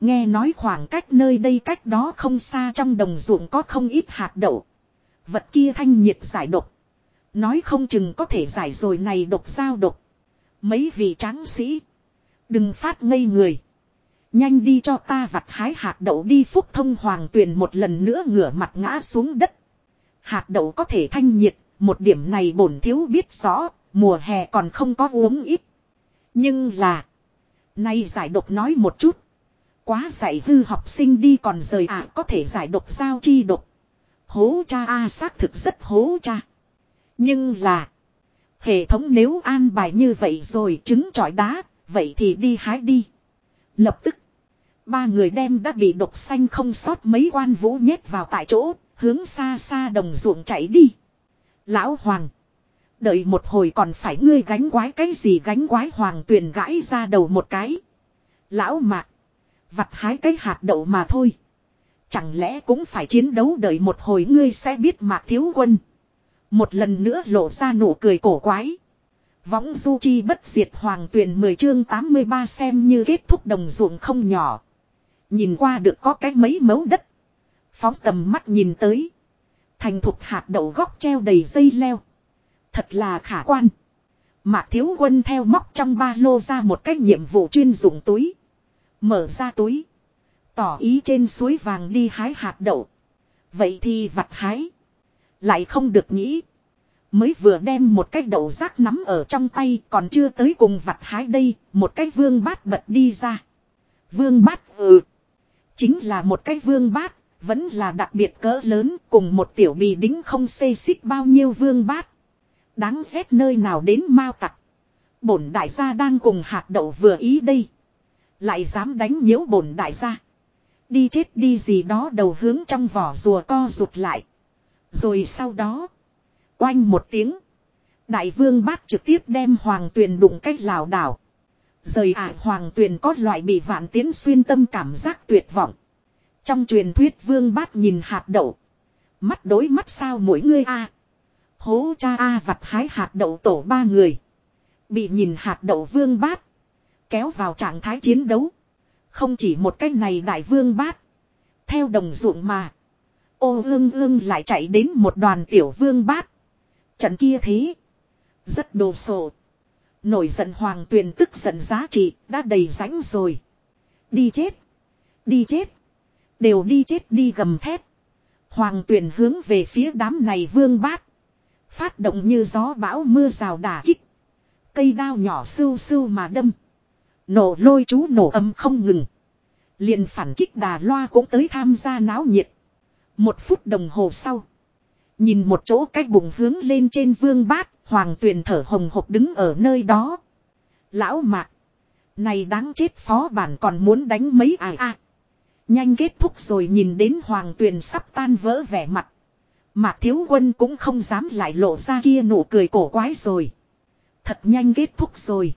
Nghe nói khoảng cách nơi đây cách đó không xa trong đồng ruộng có không ít hạt đậu. Vật kia thanh nhiệt giải độc. Nói không chừng có thể giải rồi này độc sao độc. Mấy vị tráng sĩ. Đừng phát ngây người. Nhanh đi cho ta vặt hái hạt đậu đi phúc thông hoàng tuyền một lần nữa ngửa mặt ngã xuống đất. Hạt đậu có thể thanh nhiệt, một điểm này bổn thiếu biết rõ, mùa hè còn không có uống ít. Nhưng là, nay giải độc nói một chút. Quá dạy hư học sinh đi còn rời ạ à, có thể giải độc sao chi độc. Hố cha a xác thực rất hố cha. Nhưng là, hệ thống nếu an bài như vậy rồi trứng trọi đá, vậy thì đi hái đi. Lập tức, ba người đem đã bị độc xanh không sót mấy quan vũ nhét vào tại chỗ, hướng xa xa đồng ruộng chạy đi. Lão Hoàng. Đợi một hồi còn phải ngươi gánh quái cái gì gánh quái hoàng tuyền gãi ra đầu một cái. Lão mạc. Vặt hái cái hạt đậu mà thôi. Chẳng lẽ cũng phải chiến đấu đợi một hồi ngươi sẽ biết mạc thiếu quân. Một lần nữa lộ ra nụ cười cổ quái. Võng du chi bất diệt hoàng tuyền 10 chương 83 xem như kết thúc đồng ruộng không nhỏ. Nhìn qua được có cái mấy mấu đất. Phóng tầm mắt nhìn tới. Thành thục hạt đậu góc treo đầy dây leo. Thật là khả quan. Mạc thiếu quân theo móc trong ba lô ra một cái nhiệm vụ chuyên dụng túi. Mở ra túi. Tỏ ý trên suối vàng đi hái hạt đậu. Vậy thì vặt hái. Lại không được nghĩ. Mới vừa đem một cái đậu rác nắm ở trong tay còn chưa tới cùng vặt hái đây. Một cái vương bát bật đi ra. Vương bát ừ. Chính là một cái vương bát. Vẫn là đặc biệt cỡ lớn cùng một tiểu bì đính không xê xích bao nhiêu vương bát. Đáng ghét nơi nào đến mau tặc. Bổn đại gia đang cùng hạt đậu vừa ý đây. Lại dám đánh nhiễu bổn đại gia. Đi chết đi gì đó đầu hướng trong vỏ rùa co rụt lại. Rồi sau đó. Oanh một tiếng. Đại vương bát trực tiếp đem hoàng tuyền đụng cách lào đảo. Rời ả hoàng tuyền có loại bị vạn tiến xuyên tâm cảm giác tuyệt vọng. Trong truyền thuyết vương bát nhìn hạt đậu. Mắt đối mắt sao mỗi người a Hố cha a vặt hái hạt đậu tổ ba người. Bị nhìn hạt đậu vương bát. Kéo vào trạng thái chiến đấu. Không chỉ một cách này đại vương bát. Theo đồng ruộng mà. Ô ương ương lại chạy đến một đoàn tiểu vương bát. Trận kia thế. Rất đồ sộ. Nổi giận hoàng tuyền tức giận giá trị đã đầy rãnh rồi. Đi chết. Đi chết. Đều đi chết đi gầm thét. Hoàng tuyền hướng về phía đám này vương bát. Phát động như gió bão mưa rào đả kích. Cây đao nhỏ sưu sưu mà đâm. Nổ lôi chú nổ âm không ngừng. liền phản kích đà loa cũng tới tham gia náo nhiệt. Một phút đồng hồ sau. Nhìn một chỗ cách bụng hướng lên trên vương bát. Hoàng tuyền thở hồng hộc đứng ở nơi đó. Lão mạc. Này đáng chết phó bản còn muốn đánh mấy ai à. Nhanh kết thúc rồi nhìn đến hoàng tuyền sắp tan vỡ vẻ mặt. Mạc thiếu quân cũng không dám lại lộ ra kia nụ cười cổ quái rồi. Thật nhanh kết thúc rồi.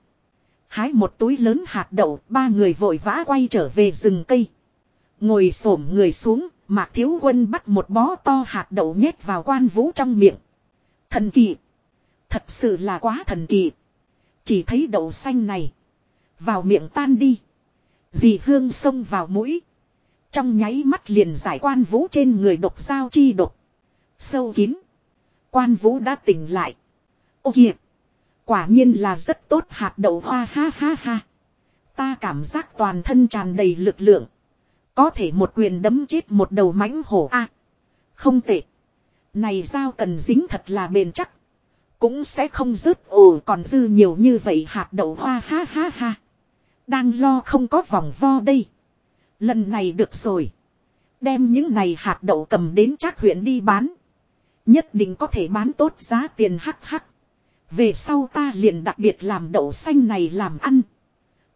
Hái một túi lớn hạt đậu, ba người vội vã quay trở về rừng cây. Ngồi xổm người xuống, Mạc thiếu quân bắt một bó to hạt đậu nhét vào quan vũ trong miệng. Thần kỳ. Thật sự là quá thần kỳ. Chỉ thấy đậu xanh này. Vào miệng tan đi. Dì hương xông vào mũi. Trong nháy mắt liền giải quan vũ trên người độc sao chi độc. Sâu kín. Quan vũ đã tỉnh lại. Ô kìa. Quả nhiên là rất tốt hạt đậu hoa ha ha ha. Ta cảm giác toàn thân tràn đầy lực lượng. Có thể một quyền đấm chết một đầu mãnh hổ a. không tệ. Này sao cần dính thật là bền chắc. Cũng sẽ không rớt ồ, còn dư nhiều như vậy hạt đậu hoa, ha ha ha. Đang lo không có vòng vo đây. Lần này được rồi. Đem những này hạt đậu cầm đến chắc huyện đi bán. Nhất định có thể bán tốt giá tiền, hắc hắc. Về sau ta liền đặc biệt làm đậu xanh này làm ăn.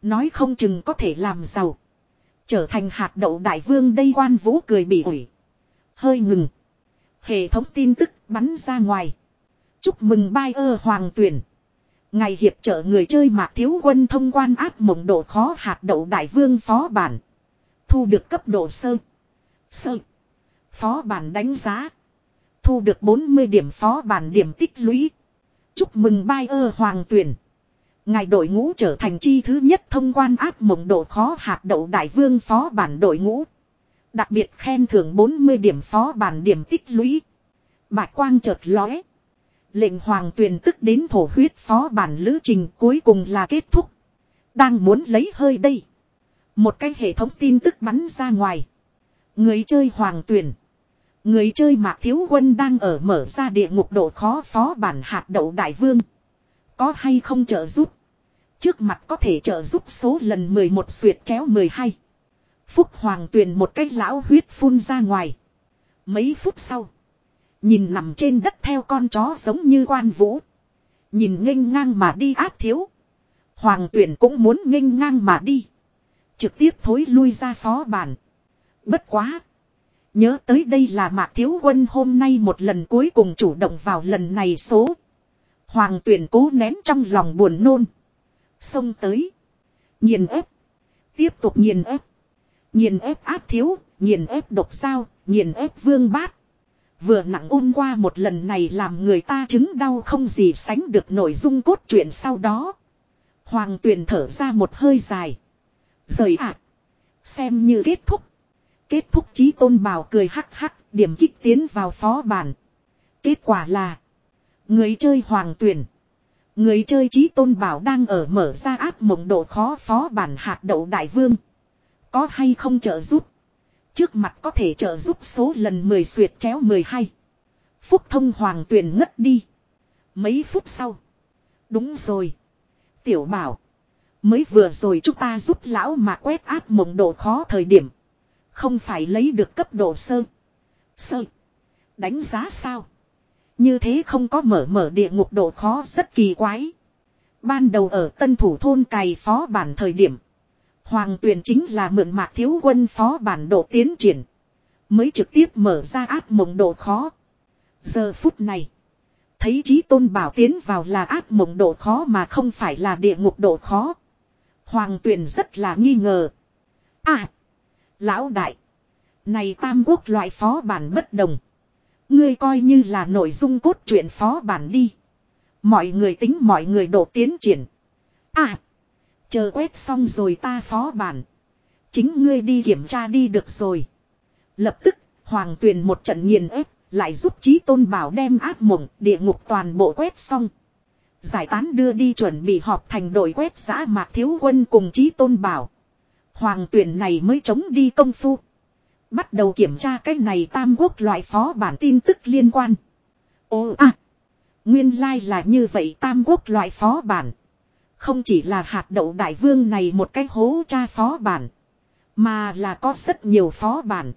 Nói không chừng có thể làm giàu. Trở thành hạt đậu đại vương đây, quan vũ cười bị ủi. Hơi ngừng. Hệ thống tin tức bắn ra ngoài. Chúc mừng bai ơ hoàng tuyển. Ngày hiệp trợ người chơi mạc thiếu quân thông quan áp mộng độ khó hạt đậu đại vương phó bản. Thu được cấp độ sơ. Sơ. Phó bản đánh giá. Thu được 40 điểm phó bản điểm tích lũy. Chúc mừng bai ơ hoàng tuyển. Ngài đội ngũ trở thành chi thứ nhất thông quan áp mộng độ khó hạt đậu đại vương phó bản đội ngũ. Đặc biệt khen thưởng 40 điểm phó bản điểm tích lũy. Bạch quang chợt lóe. Lệnh hoàng tuyền tức đến thổ huyết phó bản lữ trình cuối cùng là kết thúc. Đang muốn lấy hơi đây. Một cái hệ thống tin tức bắn ra ngoài. Người chơi hoàng tuyền. Người chơi mạc thiếu quân đang ở mở ra địa ngục độ khó phó bản hạt đậu đại vương. Có hay không trợ giúp? Trước mặt có thể trợ giúp số lần 11 xuyệt chéo 12. Phúc Hoàng tuyền một cái lão huyết phun ra ngoài. Mấy phút sau. Nhìn nằm trên đất theo con chó giống như quan vũ. Nhìn nghênh ngang mà đi áp thiếu. Hoàng tuyển cũng muốn nghênh ngang mà đi. Trực tiếp thối lui ra phó bản. Bất quá. Nhớ tới đây là mạc thiếu quân hôm nay một lần cuối cùng chủ động vào lần này số. Hoàng tuyển cố nén trong lòng buồn nôn. Xông tới. Nhìn ép. Tiếp tục nhìn ép. Nhìn ép áp thiếu, nhìn ép độc sao, nhìn ép vương bát. Vừa nặng ôn qua một lần này làm người ta chứng đau không gì sánh được nội dung cốt truyện sau đó. Hoàng tuyền thở ra một hơi dài. Rời ạ. xem như kết thúc. Kết thúc chí tôn bào cười hắc hắc, điểm kích tiến vào phó bản. Kết quả là. Người chơi hoàng tuyển. Người chơi chí tôn bảo đang ở mở ra áp mộng độ khó phó bản hạt đậu đại vương. Có hay không trợ giúp? Trước mặt có thể trợ giúp số lần 10 xuyệt chéo 12. Phúc thông hoàng tuyển ngất đi. Mấy phút sau. Đúng rồi. Tiểu bảo. Mới vừa rồi chúng ta giúp lão mà quét áp mộng độ khó thời điểm. Không phải lấy được cấp độ sơ. Sơ. Đánh giá sao? Như thế không có mở mở địa ngục độ khó rất kỳ quái. Ban đầu ở tân thủ thôn cày phó bản thời điểm. Hoàng tuyền chính là mượn mạc thiếu quân phó bản độ tiến triển. Mới trực tiếp mở ra áp mộng độ khó. Giờ phút này. Thấy trí tôn bảo tiến vào là áp mộng độ khó mà không phải là địa ngục độ khó. Hoàng tuyền rất là nghi ngờ. À. Lão đại. Này tam quốc loại phó bản bất đồng. Ngươi coi như là nội dung cốt truyện phó bản đi. Mọi người tính mọi người độ tiến triển. À. Chờ quét xong rồi ta phó bản. Chính ngươi đi kiểm tra đi được rồi. Lập tức, hoàng tuyền một trận nghiền ép, lại giúp trí tôn bảo đem ác mộng, địa ngục toàn bộ quét xong. Giải tán đưa đi chuẩn bị họp thành đội quét giã mạc thiếu quân cùng trí tôn bảo. Hoàng tuyển này mới chống đi công phu. Bắt đầu kiểm tra cái này tam quốc loại phó bản tin tức liên quan. Ô à! Nguyên lai like là như vậy tam quốc loại phó bản. Không chỉ là hạt đậu đại vương này một cái hố cha phó bản. Mà là có rất nhiều phó bản.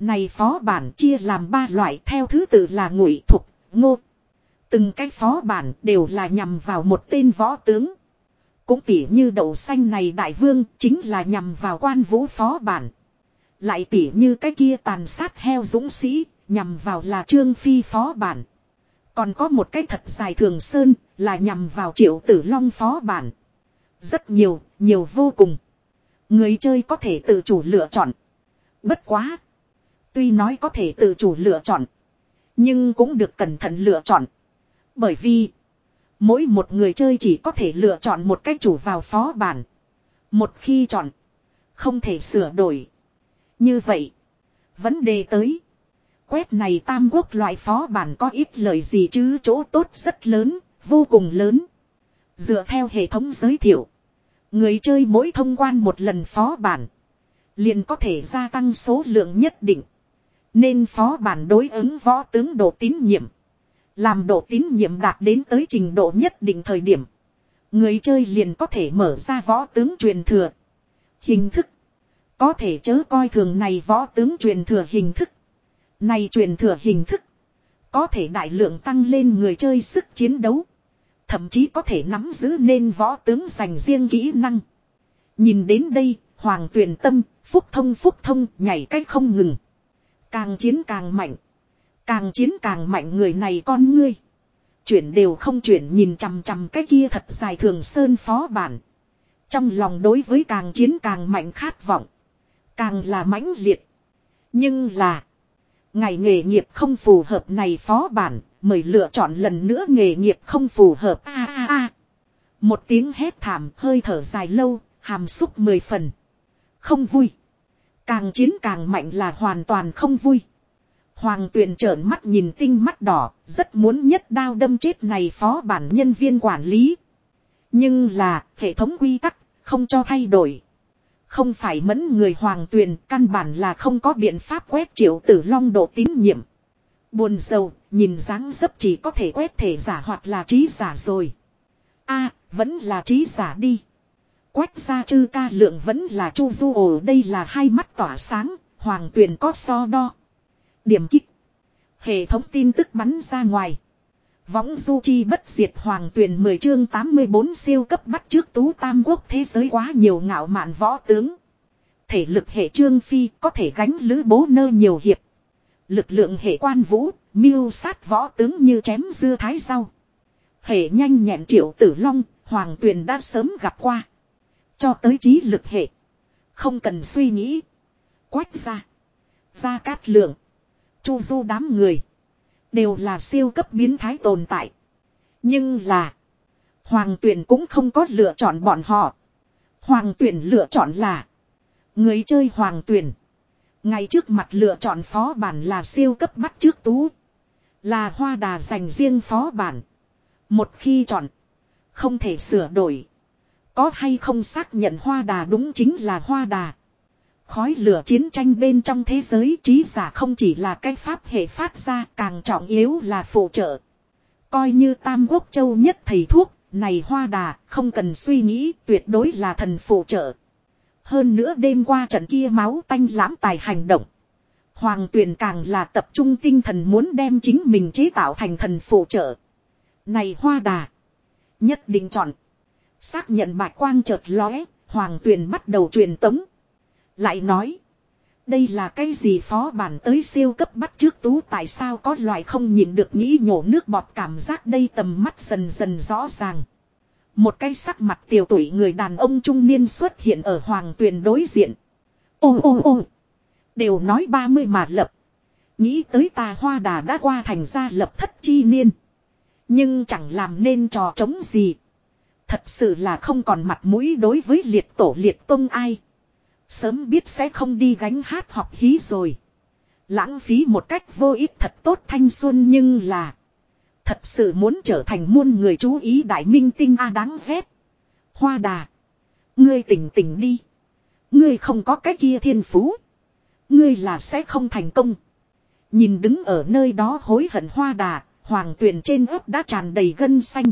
Này phó bản chia làm ba loại theo thứ tự là ngụy thục, ngô. Từng cái phó bản đều là nhằm vào một tên võ tướng. Cũng tỉ như đậu xanh này đại vương chính là nhằm vào quan vũ phó bản. Lại tỉ như cái kia tàn sát heo dũng sĩ, nhằm vào là trương phi phó bản. Còn có một cái thật dài thường sơn, là nhằm vào triệu tử long phó bản. Rất nhiều, nhiều vô cùng. Người chơi có thể tự chủ lựa chọn. Bất quá. Tuy nói có thể tự chủ lựa chọn. Nhưng cũng được cẩn thận lựa chọn. Bởi vì. Mỗi một người chơi chỉ có thể lựa chọn một cách chủ vào phó bản. Một khi chọn. Không thể sửa đổi. Như vậy. Vấn đề tới. Quét này tam quốc loại phó bản có ít lời gì chứ chỗ tốt rất lớn, vô cùng lớn. Dựa theo hệ thống giới thiệu. Người chơi mỗi thông quan một lần phó bản. Liền có thể gia tăng số lượng nhất định. Nên phó bản đối ứng võ tướng độ tín nhiệm. Làm độ tín nhiệm đạt đến tới trình độ nhất định thời điểm. Người chơi liền có thể mở ra võ tướng truyền thừa. Hình thức. Có thể chớ coi thường này võ tướng truyền thừa hình thức. Này truyền thừa hình thức. Có thể đại lượng tăng lên người chơi sức chiến đấu. Thậm chí có thể nắm giữ nên võ tướng dành riêng kỹ năng. Nhìn đến đây, hoàng tuyển tâm, phúc thông phúc thông, nhảy cách không ngừng. Càng chiến càng mạnh. Càng chiến càng mạnh người này con ngươi. Chuyển đều không chuyển nhìn chằm chằm cái kia thật dài thường sơn phó bản. Trong lòng đối với càng chiến càng mạnh khát vọng. Càng là mãnh liệt. Nhưng là. Ngày nghề nghiệp không phù hợp này phó bản. Mời lựa chọn lần nữa nghề nghiệp không phù hợp. a a a Một tiếng hét thảm hơi thở dài lâu. Hàm xúc mười phần. Không vui. Càng chiến càng mạnh là hoàn toàn không vui. Hoàng tuyền trợn mắt nhìn tinh mắt đỏ, rất muốn nhất đao đâm chết này phó bản nhân viên quản lý. Nhưng là, hệ thống quy tắc, không cho thay đổi. Không phải mẫn người hoàng tuyền, căn bản là không có biện pháp quét triệu tử long độ tín nhiệm. Buồn sầu, nhìn dáng dấp chỉ có thể quét thể giả hoặc là trí giả rồi. a vẫn là trí giả đi. Quét ra chư ca lượng vẫn là chu du ồ đây là hai mắt tỏa sáng, hoàng tuyền có so đo. Điểm kích. Hệ thống tin tức bắn ra ngoài. Võng du chi bất diệt hoàng tuyển 10 chương 84 siêu cấp bắt trước tú tam quốc thế giới quá nhiều ngạo mạn võ tướng. Thể lực hệ trương phi có thể gánh lữ bố nơ nhiều hiệp. Lực lượng hệ quan vũ, miêu sát võ tướng như chém dưa thái rau. Hệ nhanh nhẹn triệu tử long, hoàng tuyền đã sớm gặp qua. Cho tới trí lực hệ. Không cần suy nghĩ. Quách ra. Ra cát lượng. Chu du đám người. Đều là siêu cấp biến thái tồn tại. Nhưng là. Hoàng tuyển cũng không có lựa chọn bọn họ. Hoàng tuyển lựa chọn là. Người chơi hoàng tuyển. Ngay trước mặt lựa chọn phó bản là siêu cấp bắt trước tú. Là hoa đà dành riêng phó bản. Một khi chọn. Không thể sửa đổi. Có hay không xác nhận hoa đà đúng chính là hoa đà. Khói lửa chiến tranh bên trong thế giới trí giả không chỉ là cái pháp hệ phát ra càng trọng yếu là phụ trợ. Coi như Tam Quốc Châu nhất thầy thuốc, này hoa đà, không cần suy nghĩ, tuyệt đối là thần phụ trợ. Hơn nữa đêm qua trận kia máu tanh lãm tài hành động. Hoàng tuyền càng là tập trung tinh thần muốn đem chính mình chế tạo thành thần phụ trợ. Này hoa đà. Nhất định chọn. Xác nhận bạch quang chợt lóe, hoàng tuyền bắt đầu truyền tống. Lại nói. Đây là cái gì phó bản tới siêu cấp bắt trước tú tại sao có loại không nhìn được nghĩ nhổ nước bọt cảm giác đây tầm mắt dần dần rõ ràng. Một cái sắc mặt tiểu tuổi người đàn ông trung niên xuất hiện ở hoàng tuyền đối diện. Ô ô ô. Đều nói 30 mà lập. Nghĩ tới ta hoa đà đã qua thành ra lập thất chi niên. Nhưng chẳng làm nên trò chống gì. Thật sự là không còn mặt mũi đối với liệt tổ liệt tông ai. Sớm biết sẽ không đi gánh hát học hí rồi. Lãng phí một cách vô ích thật tốt thanh xuân nhưng là. Thật sự muốn trở thành muôn người chú ý đại minh tinh a đáng ghét. Hoa đà. Ngươi tỉnh tỉnh đi. Ngươi không có cái kia thiên phú. Ngươi là sẽ không thành công. Nhìn đứng ở nơi đó hối hận hoa đà. Hoàng tuyển trên ớt đã tràn đầy gân xanh.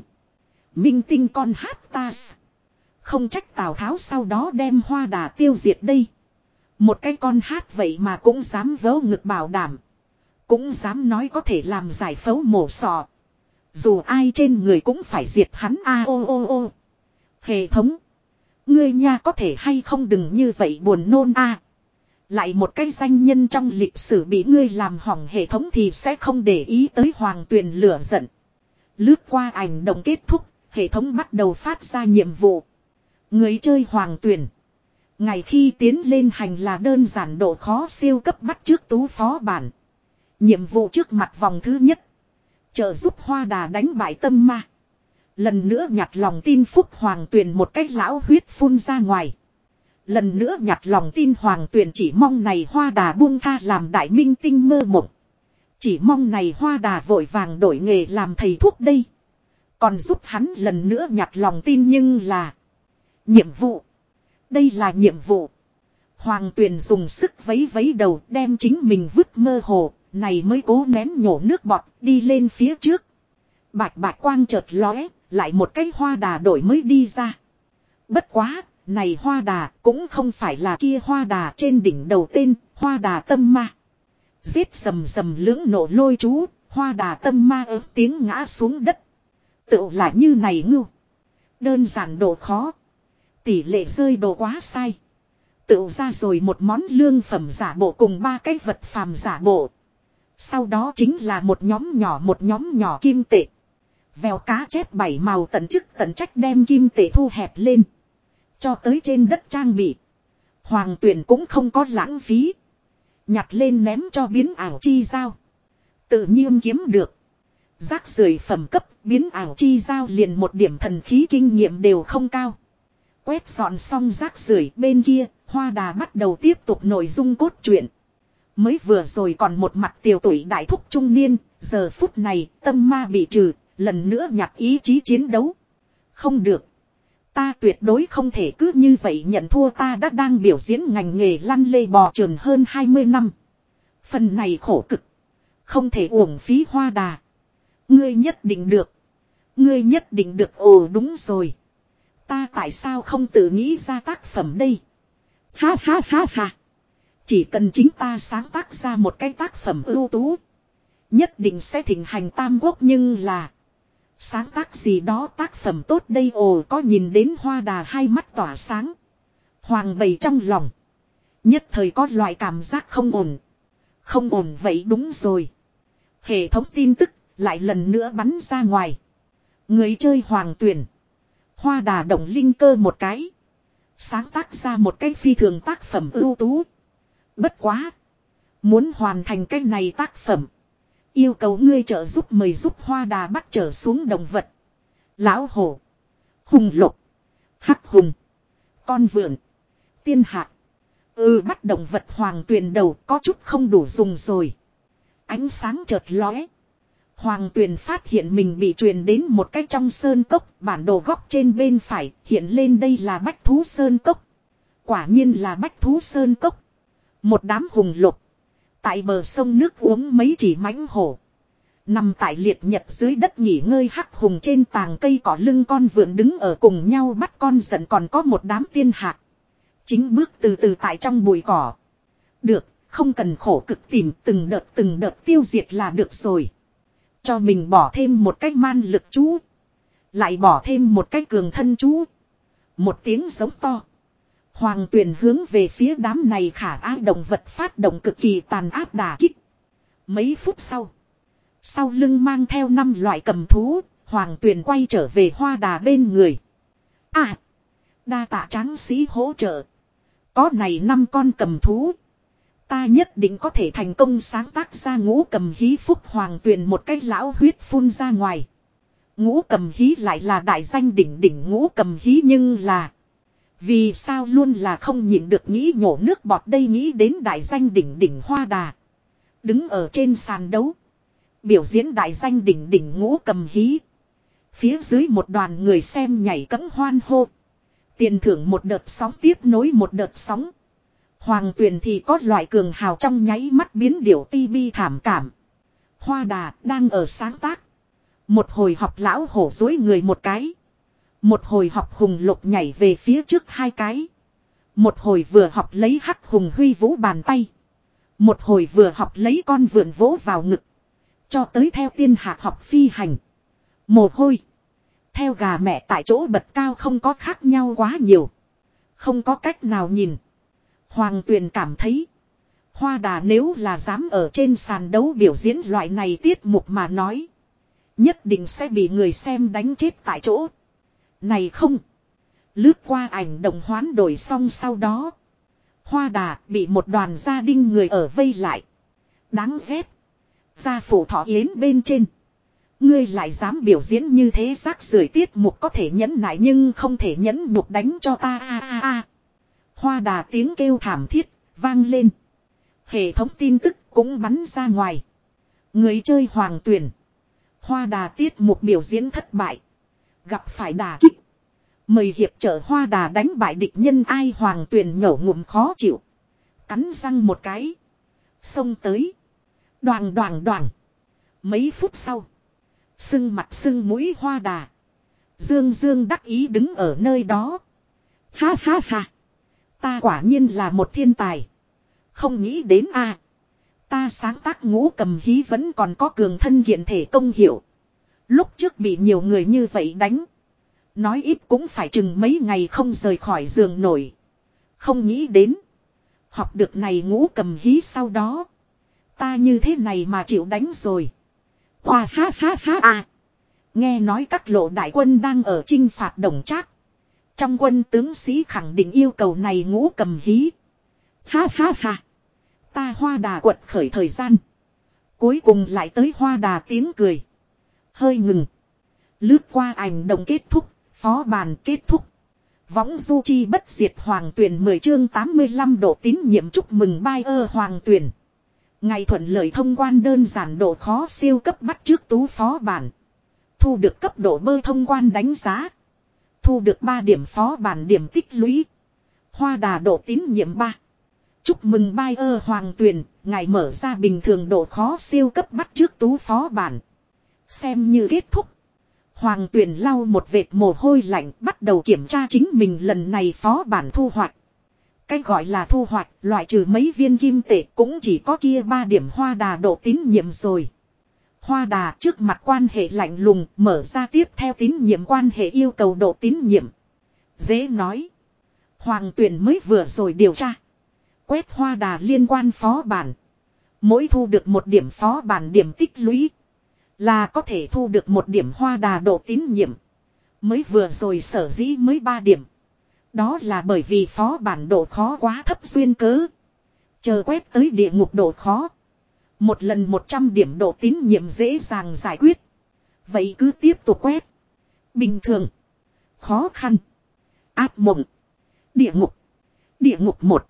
Minh tinh con hát ta. Không trách Tào Tháo sau đó đem hoa đà tiêu diệt đây. Một cái con hát vậy mà cũng dám vớ ngực bảo đảm. Cũng dám nói có thể làm giải phẫu mổ sọ. Dù ai trên người cũng phải diệt hắn a ô ô ô. Hệ thống. Ngươi nha có thể hay không đừng như vậy buồn nôn a. Lại một cái danh nhân trong lịch sử bị ngươi làm hỏng hệ thống thì sẽ không để ý tới hoàng tuyền lửa giận. Lướt qua ảnh động kết thúc, hệ thống bắt đầu phát ra nhiệm vụ. Người chơi hoàng tuyển. Ngày khi tiến lên hành là đơn giản độ khó siêu cấp bắt trước tú phó bản. Nhiệm vụ trước mặt vòng thứ nhất. Trợ giúp hoa đà đánh bại tâm ma. Lần nữa nhặt lòng tin phúc hoàng tuyển một cách lão huyết phun ra ngoài. Lần nữa nhặt lòng tin hoàng tuyển chỉ mong này hoa đà buông tha làm đại minh tinh mơ mộng. Chỉ mong này hoa đà vội vàng đổi nghề làm thầy thuốc đây. Còn giúp hắn lần nữa nhặt lòng tin nhưng là. Nhiệm vụ. Đây là nhiệm vụ. Hoàng tuyền dùng sức vấy vấy đầu đem chính mình vứt mơ hồ, này mới cố nén nhổ nước bọt đi lên phía trước. Bạch bạch quang chợt lóe, lại một cái hoa đà đổi mới đi ra. Bất quá, này hoa đà cũng không phải là kia hoa đà trên đỉnh đầu tên, hoa đà tâm ma. Giết sầm sầm lưỡng nổ lôi chú, hoa đà tâm ma ớt tiếng ngã xuống đất. Tự là như này ngưu. Đơn giản độ khó. Tỷ lệ rơi đồ quá sai. Tự ra rồi một món lương phẩm giả bộ cùng ba cái vật phàm giả bộ. Sau đó chính là một nhóm nhỏ một nhóm nhỏ kim tệ. Vèo cá chép bảy màu tận chức tận trách đem kim tệ thu hẹp lên. Cho tới trên đất trang bị. Hoàng tuyển cũng không có lãng phí. Nhặt lên ném cho biến ảo chi giao. Tự nhiên kiếm được. Rác rưởi phẩm cấp biến ảo chi giao liền một điểm thần khí kinh nghiệm đều không cao. Quét dọn xong rác rưởi bên kia, hoa đà bắt đầu tiếp tục nội dung cốt truyện. Mới vừa rồi còn một mặt tiểu tuổi đại thúc trung niên, giờ phút này tâm ma bị trừ, lần nữa nhặt ý chí chiến đấu. Không được. Ta tuyệt đối không thể cứ như vậy nhận thua ta đã đang biểu diễn ngành nghề lăn lê bò trường hơn 20 năm. Phần này khổ cực. Không thể uổng phí hoa đà. Ngươi nhất định được. Ngươi nhất định được ồ đúng rồi. Ta tại sao không tự nghĩ ra tác phẩm đây? Ha ha ha ha. Chỉ cần chính ta sáng tác ra một cái tác phẩm ưu tú. Nhất định sẽ thịnh hành tam quốc nhưng là. Sáng tác gì đó tác phẩm tốt đây ồ, có nhìn đến hoa đà hai mắt tỏa sáng. Hoàng bầy trong lòng. Nhất thời có loại cảm giác không ổn. Không ổn vậy đúng rồi. Hệ thống tin tức lại lần nữa bắn ra ngoài. Người chơi hoàng tuyển. Hoa đà động linh cơ một cái. Sáng tác ra một cái phi thường tác phẩm ưu tú. Bất quá. Muốn hoàn thành cái này tác phẩm. Yêu cầu ngươi trợ giúp mời giúp hoa đà bắt trở xuống động vật. Lão hổ. Hùng lục. Hắc hùng. Con vượn. Tiên hạ. Ừ bắt động vật hoàng tuyền đầu có chút không đủ dùng rồi. Ánh sáng chợt lóe. Hoàng tuyền phát hiện mình bị truyền đến một cái trong sơn cốc, bản đồ góc trên bên phải, hiện lên đây là bách thú sơn cốc. Quả nhiên là bách thú sơn cốc. Một đám hùng lục. Tại bờ sông nước uống mấy chỉ mãnh hổ. Nằm tại liệt nhật dưới đất nghỉ ngơi hắc hùng trên tàng cây cỏ lưng con vượn đứng ở cùng nhau bắt con giận còn có một đám tiên hạc. Chính bước từ từ tại trong bụi cỏ. Được, không cần khổ cực tìm từng đợt từng đợt tiêu diệt là được rồi. Cho mình bỏ thêm một cách man lực chú. Lại bỏ thêm một cách cường thân chú. Một tiếng giống to. Hoàng tuyển hướng về phía đám này khả ái động vật phát động cực kỳ tàn áp đà kích. Mấy phút sau. Sau lưng mang theo năm loại cầm thú. Hoàng tuyển quay trở về hoa đà bên người. À. Đa tạ tráng sĩ hỗ trợ. Có này năm con cầm thú. Ta nhất định có thể thành công sáng tác ra ngũ cầm hí phúc hoàng tuyền một cái lão huyết phun ra ngoài. Ngũ cầm hí lại là đại danh đỉnh đỉnh ngũ cầm hí nhưng là. Vì sao luôn là không nhịn được nghĩ nhổ nước bọt đây nghĩ đến đại danh đỉnh đỉnh hoa đà. Đứng ở trên sàn đấu. Biểu diễn đại danh đỉnh đỉnh ngũ cầm hí. Phía dưới một đoàn người xem nhảy cẫng hoan hô. Tiền thưởng một đợt sóng tiếp nối một đợt sóng. Hoàng tuyền thì có loại cường hào trong nháy mắt biến điểu ti bi thảm cảm. Hoa đà đang ở sáng tác. Một hồi học lão hổ dối người một cái. Một hồi học hùng lục nhảy về phía trước hai cái. Một hồi vừa học lấy hắc hùng huy vũ bàn tay. Một hồi vừa học lấy con vượn vỗ vào ngực. Cho tới theo tiên hạc học phi hành. Mồ hôi. Theo gà mẹ tại chỗ bật cao không có khác nhau quá nhiều. Không có cách nào nhìn. Hoàng tuyền cảm thấy. Hoa đà nếu là dám ở trên sàn đấu biểu diễn loại này tiết mục mà nói. Nhất định sẽ bị người xem đánh chết tại chỗ. Này không. Lướt qua ảnh đồng hoán đổi xong sau đó. Hoa đà bị một đoàn gia đình người ở vây lại. Đáng ghét. Gia phủ thọ yến bên trên. Ngươi lại dám biểu diễn như thế rác rưởi tiết mục có thể nhẫn nại nhưng không thể nhẫn nhục đánh cho ta, a a a. Hoa đà tiếng kêu thảm thiết, vang lên. Hệ thống tin tức cũng bắn ra ngoài. Người chơi hoàng tuyển. Hoa đà tiết một biểu diễn thất bại. Gặp phải đà kích. Mời hiệp trợ hoa đà đánh bại địch nhân ai hoàng tuyển nhổ ngụm khó chịu. Cắn răng một cái. Xông tới. Đoàn đoàn đoàn. Mấy phút sau. Sưng mặt sưng mũi hoa đà. Dương Dương đắc ý đứng ở nơi đó. Ha ha ha. Ta quả nhiên là một thiên tài. Không nghĩ đến a Ta sáng tác ngũ cầm hí vẫn còn có cường thân hiện thể công hiệu. Lúc trước bị nhiều người như vậy đánh. Nói ít cũng phải chừng mấy ngày không rời khỏi giường nổi. Không nghĩ đến. Học được này ngũ cầm hí sau đó. Ta như thế này mà chịu đánh rồi. Khoa ha ha ha à. Nghe nói các lộ đại quân đang ở chinh phạt đồng trác. Trong quân tướng sĩ khẳng định yêu cầu này ngũ cầm hí. Ha ha ha. Ta hoa đà quật khởi thời gian. Cuối cùng lại tới hoa đà tiếng cười. Hơi ngừng. Lướt qua ảnh đồng kết thúc. Phó bàn kết thúc. Võng du chi bất diệt hoàng tuyển 10 chương 85 độ tín nhiệm chúc mừng bai ơ hoàng tuyển. Ngày thuận lợi thông quan đơn giản độ khó siêu cấp bắt trước tú phó bản. Thu được cấp độ bơi thông quan đánh giá. Thu được 3 điểm phó bản điểm tích lũy. Hoa đà độ tín nhiệm 3. Chúc mừng bai ơ hoàng tuyền, ngài mở ra bình thường độ khó siêu cấp bắt trước tú phó bản. Xem như kết thúc. Hoàng tuyền lau một vệt mồ hôi lạnh bắt đầu kiểm tra chính mình lần này phó bản thu hoạch. Cái gọi là thu hoạch loại trừ mấy viên kim tệ cũng chỉ có kia ba điểm hoa đà độ tín nhiệm rồi. Hoa đà trước mặt quan hệ lạnh lùng, mở ra tiếp theo tín nhiệm quan hệ yêu cầu độ tín nhiệm. Dễ nói. Hoàng tuyển mới vừa rồi điều tra. Quét hoa đà liên quan phó bản. Mỗi thu được một điểm phó bản điểm tích lũy. Là có thể thu được một điểm hoa đà độ tín nhiệm. Mới vừa rồi sở dĩ mới ba điểm. Đó là bởi vì phó bản độ khó quá thấp duyên cớ. Chờ quét tới địa ngục độ khó. Một lần 100 điểm độ tín nhiệm dễ dàng giải quyết. Vậy cứ tiếp tục quét. Bình thường. Khó khăn. Áp mộng. Địa ngục. Địa ngục một.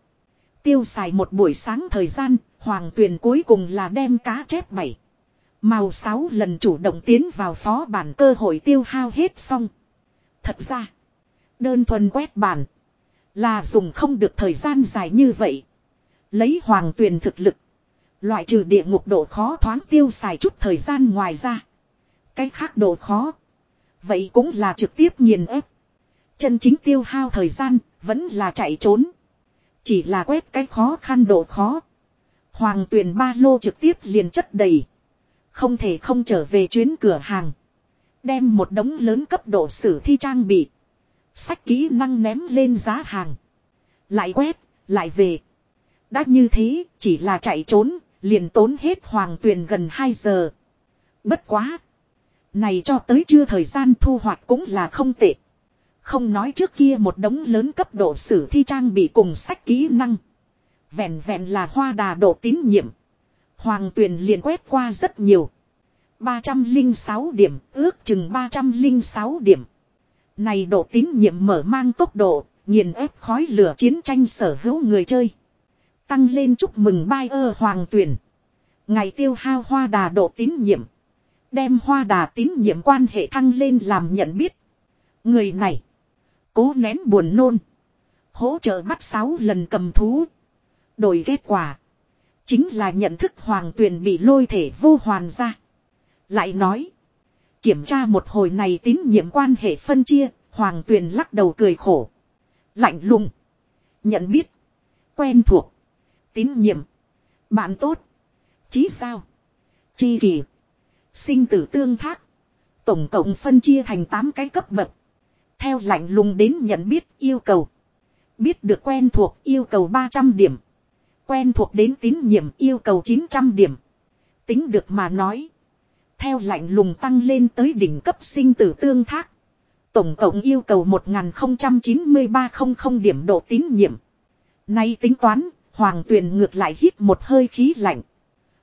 Tiêu xài một buổi sáng thời gian, hoàng tuyền cuối cùng là đem cá chép bảy. Màu sáu lần chủ động tiến vào phó bản cơ hội tiêu hao hết xong. Thật ra, đơn thuần quét bản là dùng không được thời gian dài như vậy. Lấy hoàng tuyền thực lực. Loại trừ địa ngục độ khó thoáng tiêu xài chút thời gian ngoài ra. Cái khác độ khó. Vậy cũng là trực tiếp nghiền ép. Chân chính tiêu hao thời gian, vẫn là chạy trốn. Chỉ là quét cái khó khăn độ khó. Hoàng tuyển ba lô trực tiếp liền chất đầy. Không thể không trở về chuyến cửa hàng. Đem một đống lớn cấp độ sử thi trang bị. Sách kỹ năng ném lên giá hàng. Lại quét, lại về. Đã như thế, chỉ là chạy trốn, liền tốn hết hoàng tuyền gần 2 giờ. Bất quá. Này cho tới chưa thời gian thu hoạch cũng là không tệ. Không nói trước kia một đống lớn cấp độ sử thi trang bị cùng sách kỹ năng. Vẹn vẹn là hoa đà độ tín nhiệm. Hoàng tuyền liền quét qua rất nhiều. 306 điểm, ước chừng 306 điểm. Này độ tín nhiệm mở mang tốc độ, nghiền ép khói lửa chiến tranh sở hữu người chơi. Tăng lên chúc mừng bai ơ hoàng tuyển. Ngày tiêu hao hoa đà độ tín nhiệm. Đem hoa đà tín nhiệm quan hệ thăng lên làm nhận biết. Người này. Cố nén buồn nôn. Hỗ trợ bắt sáu lần cầm thú. Đổi kết quả. Chính là nhận thức hoàng tuyển bị lôi thể vô hoàn ra. Lại nói. Kiểm tra một hồi này tín nhiệm quan hệ phân chia. Hoàng tuyền lắc đầu cười khổ. Lạnh lùng. Nhận biết. Quen thuộc. Tín nhiệm. Bạn tốt. Chí sao. Chi kỳ. Sinh tử tương thác. Tổng cộng phân chia thành 8 cái cấp bậc. Theo lạnh lùng đến nhận biết yêu cầu. Biết được quen thuộc yêu cầu 300 điểm. Quen thuộc đến tín nhiệm yêu cầu 900 điểm. Tính được mà nói. Theo lạnh lùng tăng lên tới đỉnh cấp sinh tử tương thác. Tổng cộng yêu cầu 109300 điểm độ tín nhiệm. Nay tính toán, Hoàng Tuyền ngược lại hít một hơi khí lạnh.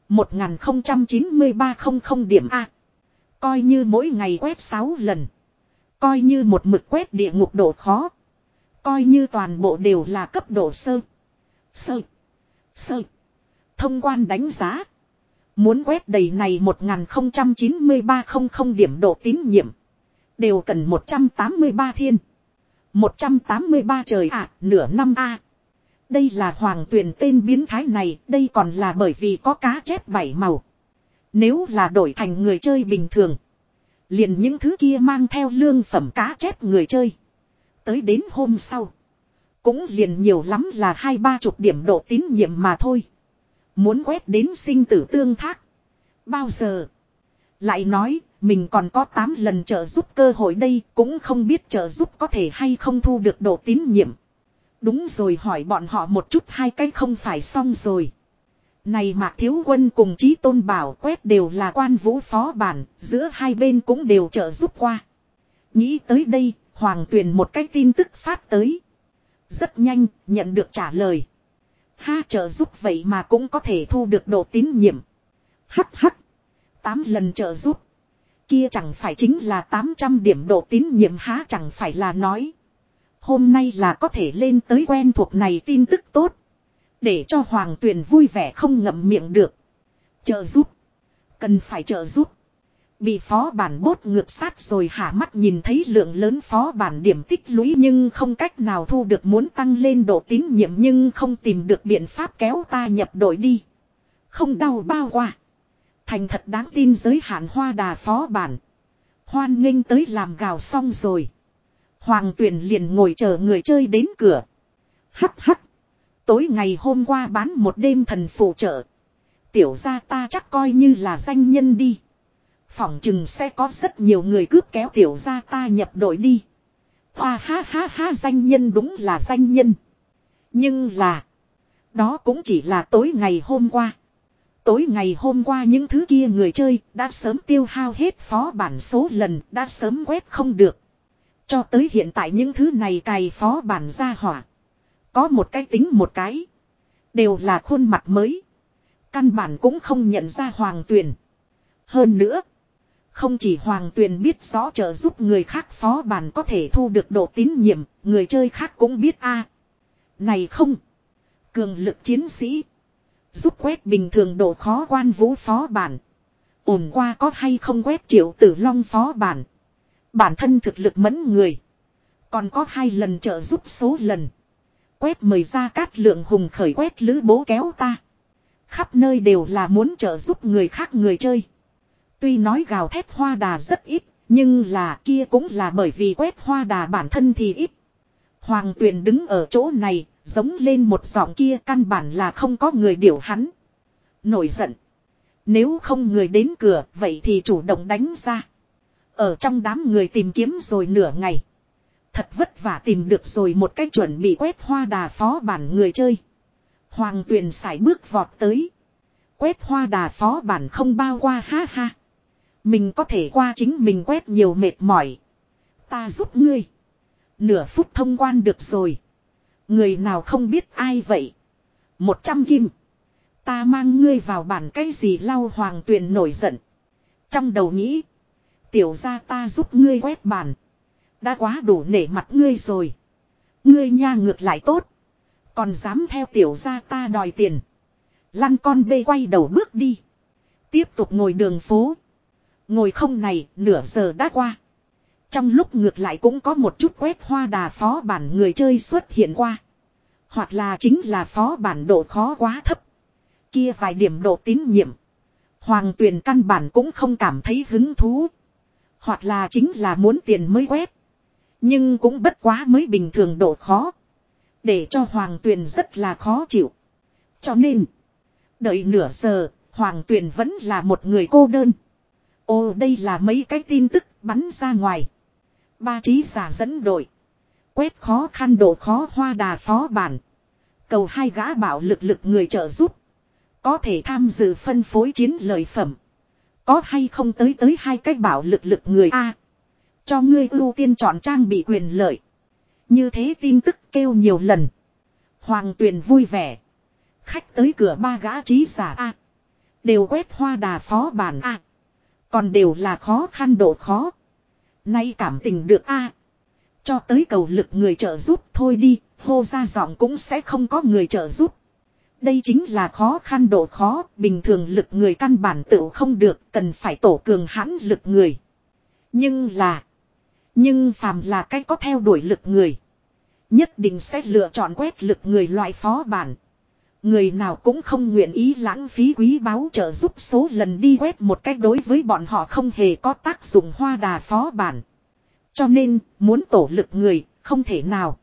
109300 điểm A. Coi như mỗi ngày quét 6 lần. Coi như một mực quét địa ngục độ khó. Coi như toàn bộ đều là cấp độ sơ. Sơ. Sơ. Thông quan đánh giá. Muốn quét đầy này 109300 điểm độ tín nhiệm. Đều cần 183 thiên. 183 trời ạ, nửa năm A. Đây là hoàng tuyển tên biến thái này, đây còn là bởi vì có cá chép bảy màu. Nếu là đổi thành người chơi bình thường. Liền những thứ kia mang theo lương phẩm cá chép người chơi. Tới đến hôm sau. Cũng liền nhiều lắm là hai ba chục điểm độ tín nhiệm mà thôi. Muốn quét đến sinh tử tương thác. Bao giờ? Lại nói, mình còn có 8 lần trợ giúp cơ hội đây, cũng không biết trợ giúp có thể hay không thu được độ tín nhiệm. Đúng rồi hỏi bọn họ một chút hai cách không phải xong rồi. Này Mạc Thiếu Quân cùng Chí Tôn Bảo quét đều là quan vũ phó bản, giữa hai bên cũng đều trợ giúp qua. Nghĩ tới đây, Hoàng Tuyền một cái tin tức phát tới. Rất nhanh, nhận được trả lời. Ha trợ giúp vậy mà cũng có thể thu được độ tín nhiệm. Hắc hắc. tám lần trợ giúp. Kia chẳng phải chính là 800 điểm độ tín nhiệm há chẳng phải là nói. Hôm nay là có thể lên tới quen thuộc này tin tức tốt. Để cho Hoàng Tuyền vui vẻ không ngậm miệng được. Trợ giúp. Cần phải trợ giúp. Bị phó bản bốt ngược sát rồi hả mắt nhìn thấy lượng lớn phó bản điểm tích lũy nhưng không cách nào thu được muốn tăng lên độ tín nhiệm nhưng không tìm được biện pháp kéo ta nhập đội đi. Không đau bao qua. Thành thật đáng tin giới hạn hoa đà phó bản. Hoan nghênh tới làm gào xong rồi. Hoàng tuyển liền ngồi chờ người chơi đến cửa. Hắc hắc. Tối ngày hôm qua bán một đêm thần phụ trợ. Tiểu ra ta chắc coi như là danh nhân đi. Phỏng chừng sẽ có rất nhiều người cướp kéo tiểu ra ta nhập đội đi. Hoa ha ha ha, danh nhân đúng là danh nhân. Nhưng là. Đó cũng chỉ là tối ngày hôm qua. Tối ngày hôm qua những thứ kia người chơi đã sớm tiêu hao hết phó bản số lần, đã sớm quét không được. Cho tới hiện tại những thứ này cài phó bản ra hỏa. Có một cái tính một cái. Đều là khuôn mặt mới. Căn bản cũng không nhận ra hoàng tuyền. Hơn nữa. Không chỉ hoàng tuyền biết rõ trợ giúp người khác phó bản có thể thu được độ tín nhiệm. Người chơi khác cũng biết a Này không. Cường lực chiến sĩ. Giúp quét bình thường độ khó quan vũ phó bản. Ổn qua có hay không quét triệu tử long phó bản. Bản thân thực lực mẫn người. Còn có hai lần trợ giúp số lần. Quét mời ra cát lượng hùng khởi quét lữ bố kéo ta. Khắp nơi đều là muốn trợ giúp người khác người chơi. Tuy nói gào thét hoa đà rất ít, nhưng là kia cũng là bởi vì quét hoa đà bản thân thì ít. Hoàng tuyền đứng ở chỗ này, giống lên một giọng kia căn bản là không có người điều hắn. Nổi giận. Nếu không người đến cửa, vậy thì chủ động đánh ra. Ở trong đám người tìm kiếm rồi nửa ngày. Thật vất vả tìm được rồi một cách chuẩn bị quét hoa đà phó bản người chơi. Hoàng tuyền sải bước vọt tới. Quét hoa đà phó bản không bao qua, ha ha. Mình có thể qua chính mình quét nhiều mệt mỏi. Ta giúp ngươi. Nửa phút thông quan được rồi. Người nào không biết ai vậy. Một trăm kim. Ta mang ngươi vào bản cái gì lau hoàng tuyền nổi giận. Trong đầu nghĩ. Tiểu ra ta giúp ngươi quét bàn. Đã quá đủ nể mặt ngươi rồi. Ngươi nha ngược lại tốt. Còn dám theo tiểu ra ta đòi tiền. Lăn con bê quay đầu bước đi. Tiếp tục ngồi đường phố. Ngồi không này, nửa giờ đã qua. Trong lúc ngược lại cũng có một chút quét hoa đà phó bản người chơi xuất hiện qua. Hoặc là chính là phó bản độ khó quá thấp. Kia vài điểm độ tín nhiệm. Hoàng tuyền căn bản cũng không cảm thấy hứng thú. Hoặc là chính là muốn tiền mới quét. Nhưng cũng bất quá mới bình thường độ khó. Để cho Hoàng Tuyền rất là khó chịu. Cho nên. Đợi nửa giờ. Hoàng Tuyền vẫn là một người cô đơn. Ồ, đây là mấy cái tin tức bắn ra ngoài. Ba trí giả dẫn đội. Quét khó khăn độ khó hoa đà phó bản. Cầu hai gã bảo lực lực người trợ giúp. Có thể tham dự phân phối chiến lợi phẩm. Có hay không tới tới hai cách bảo lực lực người A. Cho ngươi ưu tiên chọn trang bị quyền lợi. Như thế tin tức kêu nhiều lần. Hoàng tuyền vui vẻ. Khách tới cửa ba gã trí giả A. Đều quét hoa đà phó bản A. Còn đều là khó khăn độ khó. Nay cảm tình được A. Cho tới cầu lực người trợ giúp thôi đi. Hô ra giọng cũng sẽ không có người trợ giúp. Đây chính là khó khăn độ khó, bình thường lực người căn bản tự không được, cần phải tổ cường hãn lực người. Nhưng là, nhưng phàm là cách có theo đuổi lực người. Nhất định sẽ lựa chọn quét lực người loại phó bản. Người nào cũng không nguyện ý lãng phí quý báu trợ giúp số lần đi quét một cách đối với bọn họ không hề có tác dụng hoa đà phó bản. Cho nên, muốn tổ lực người, không thể nào.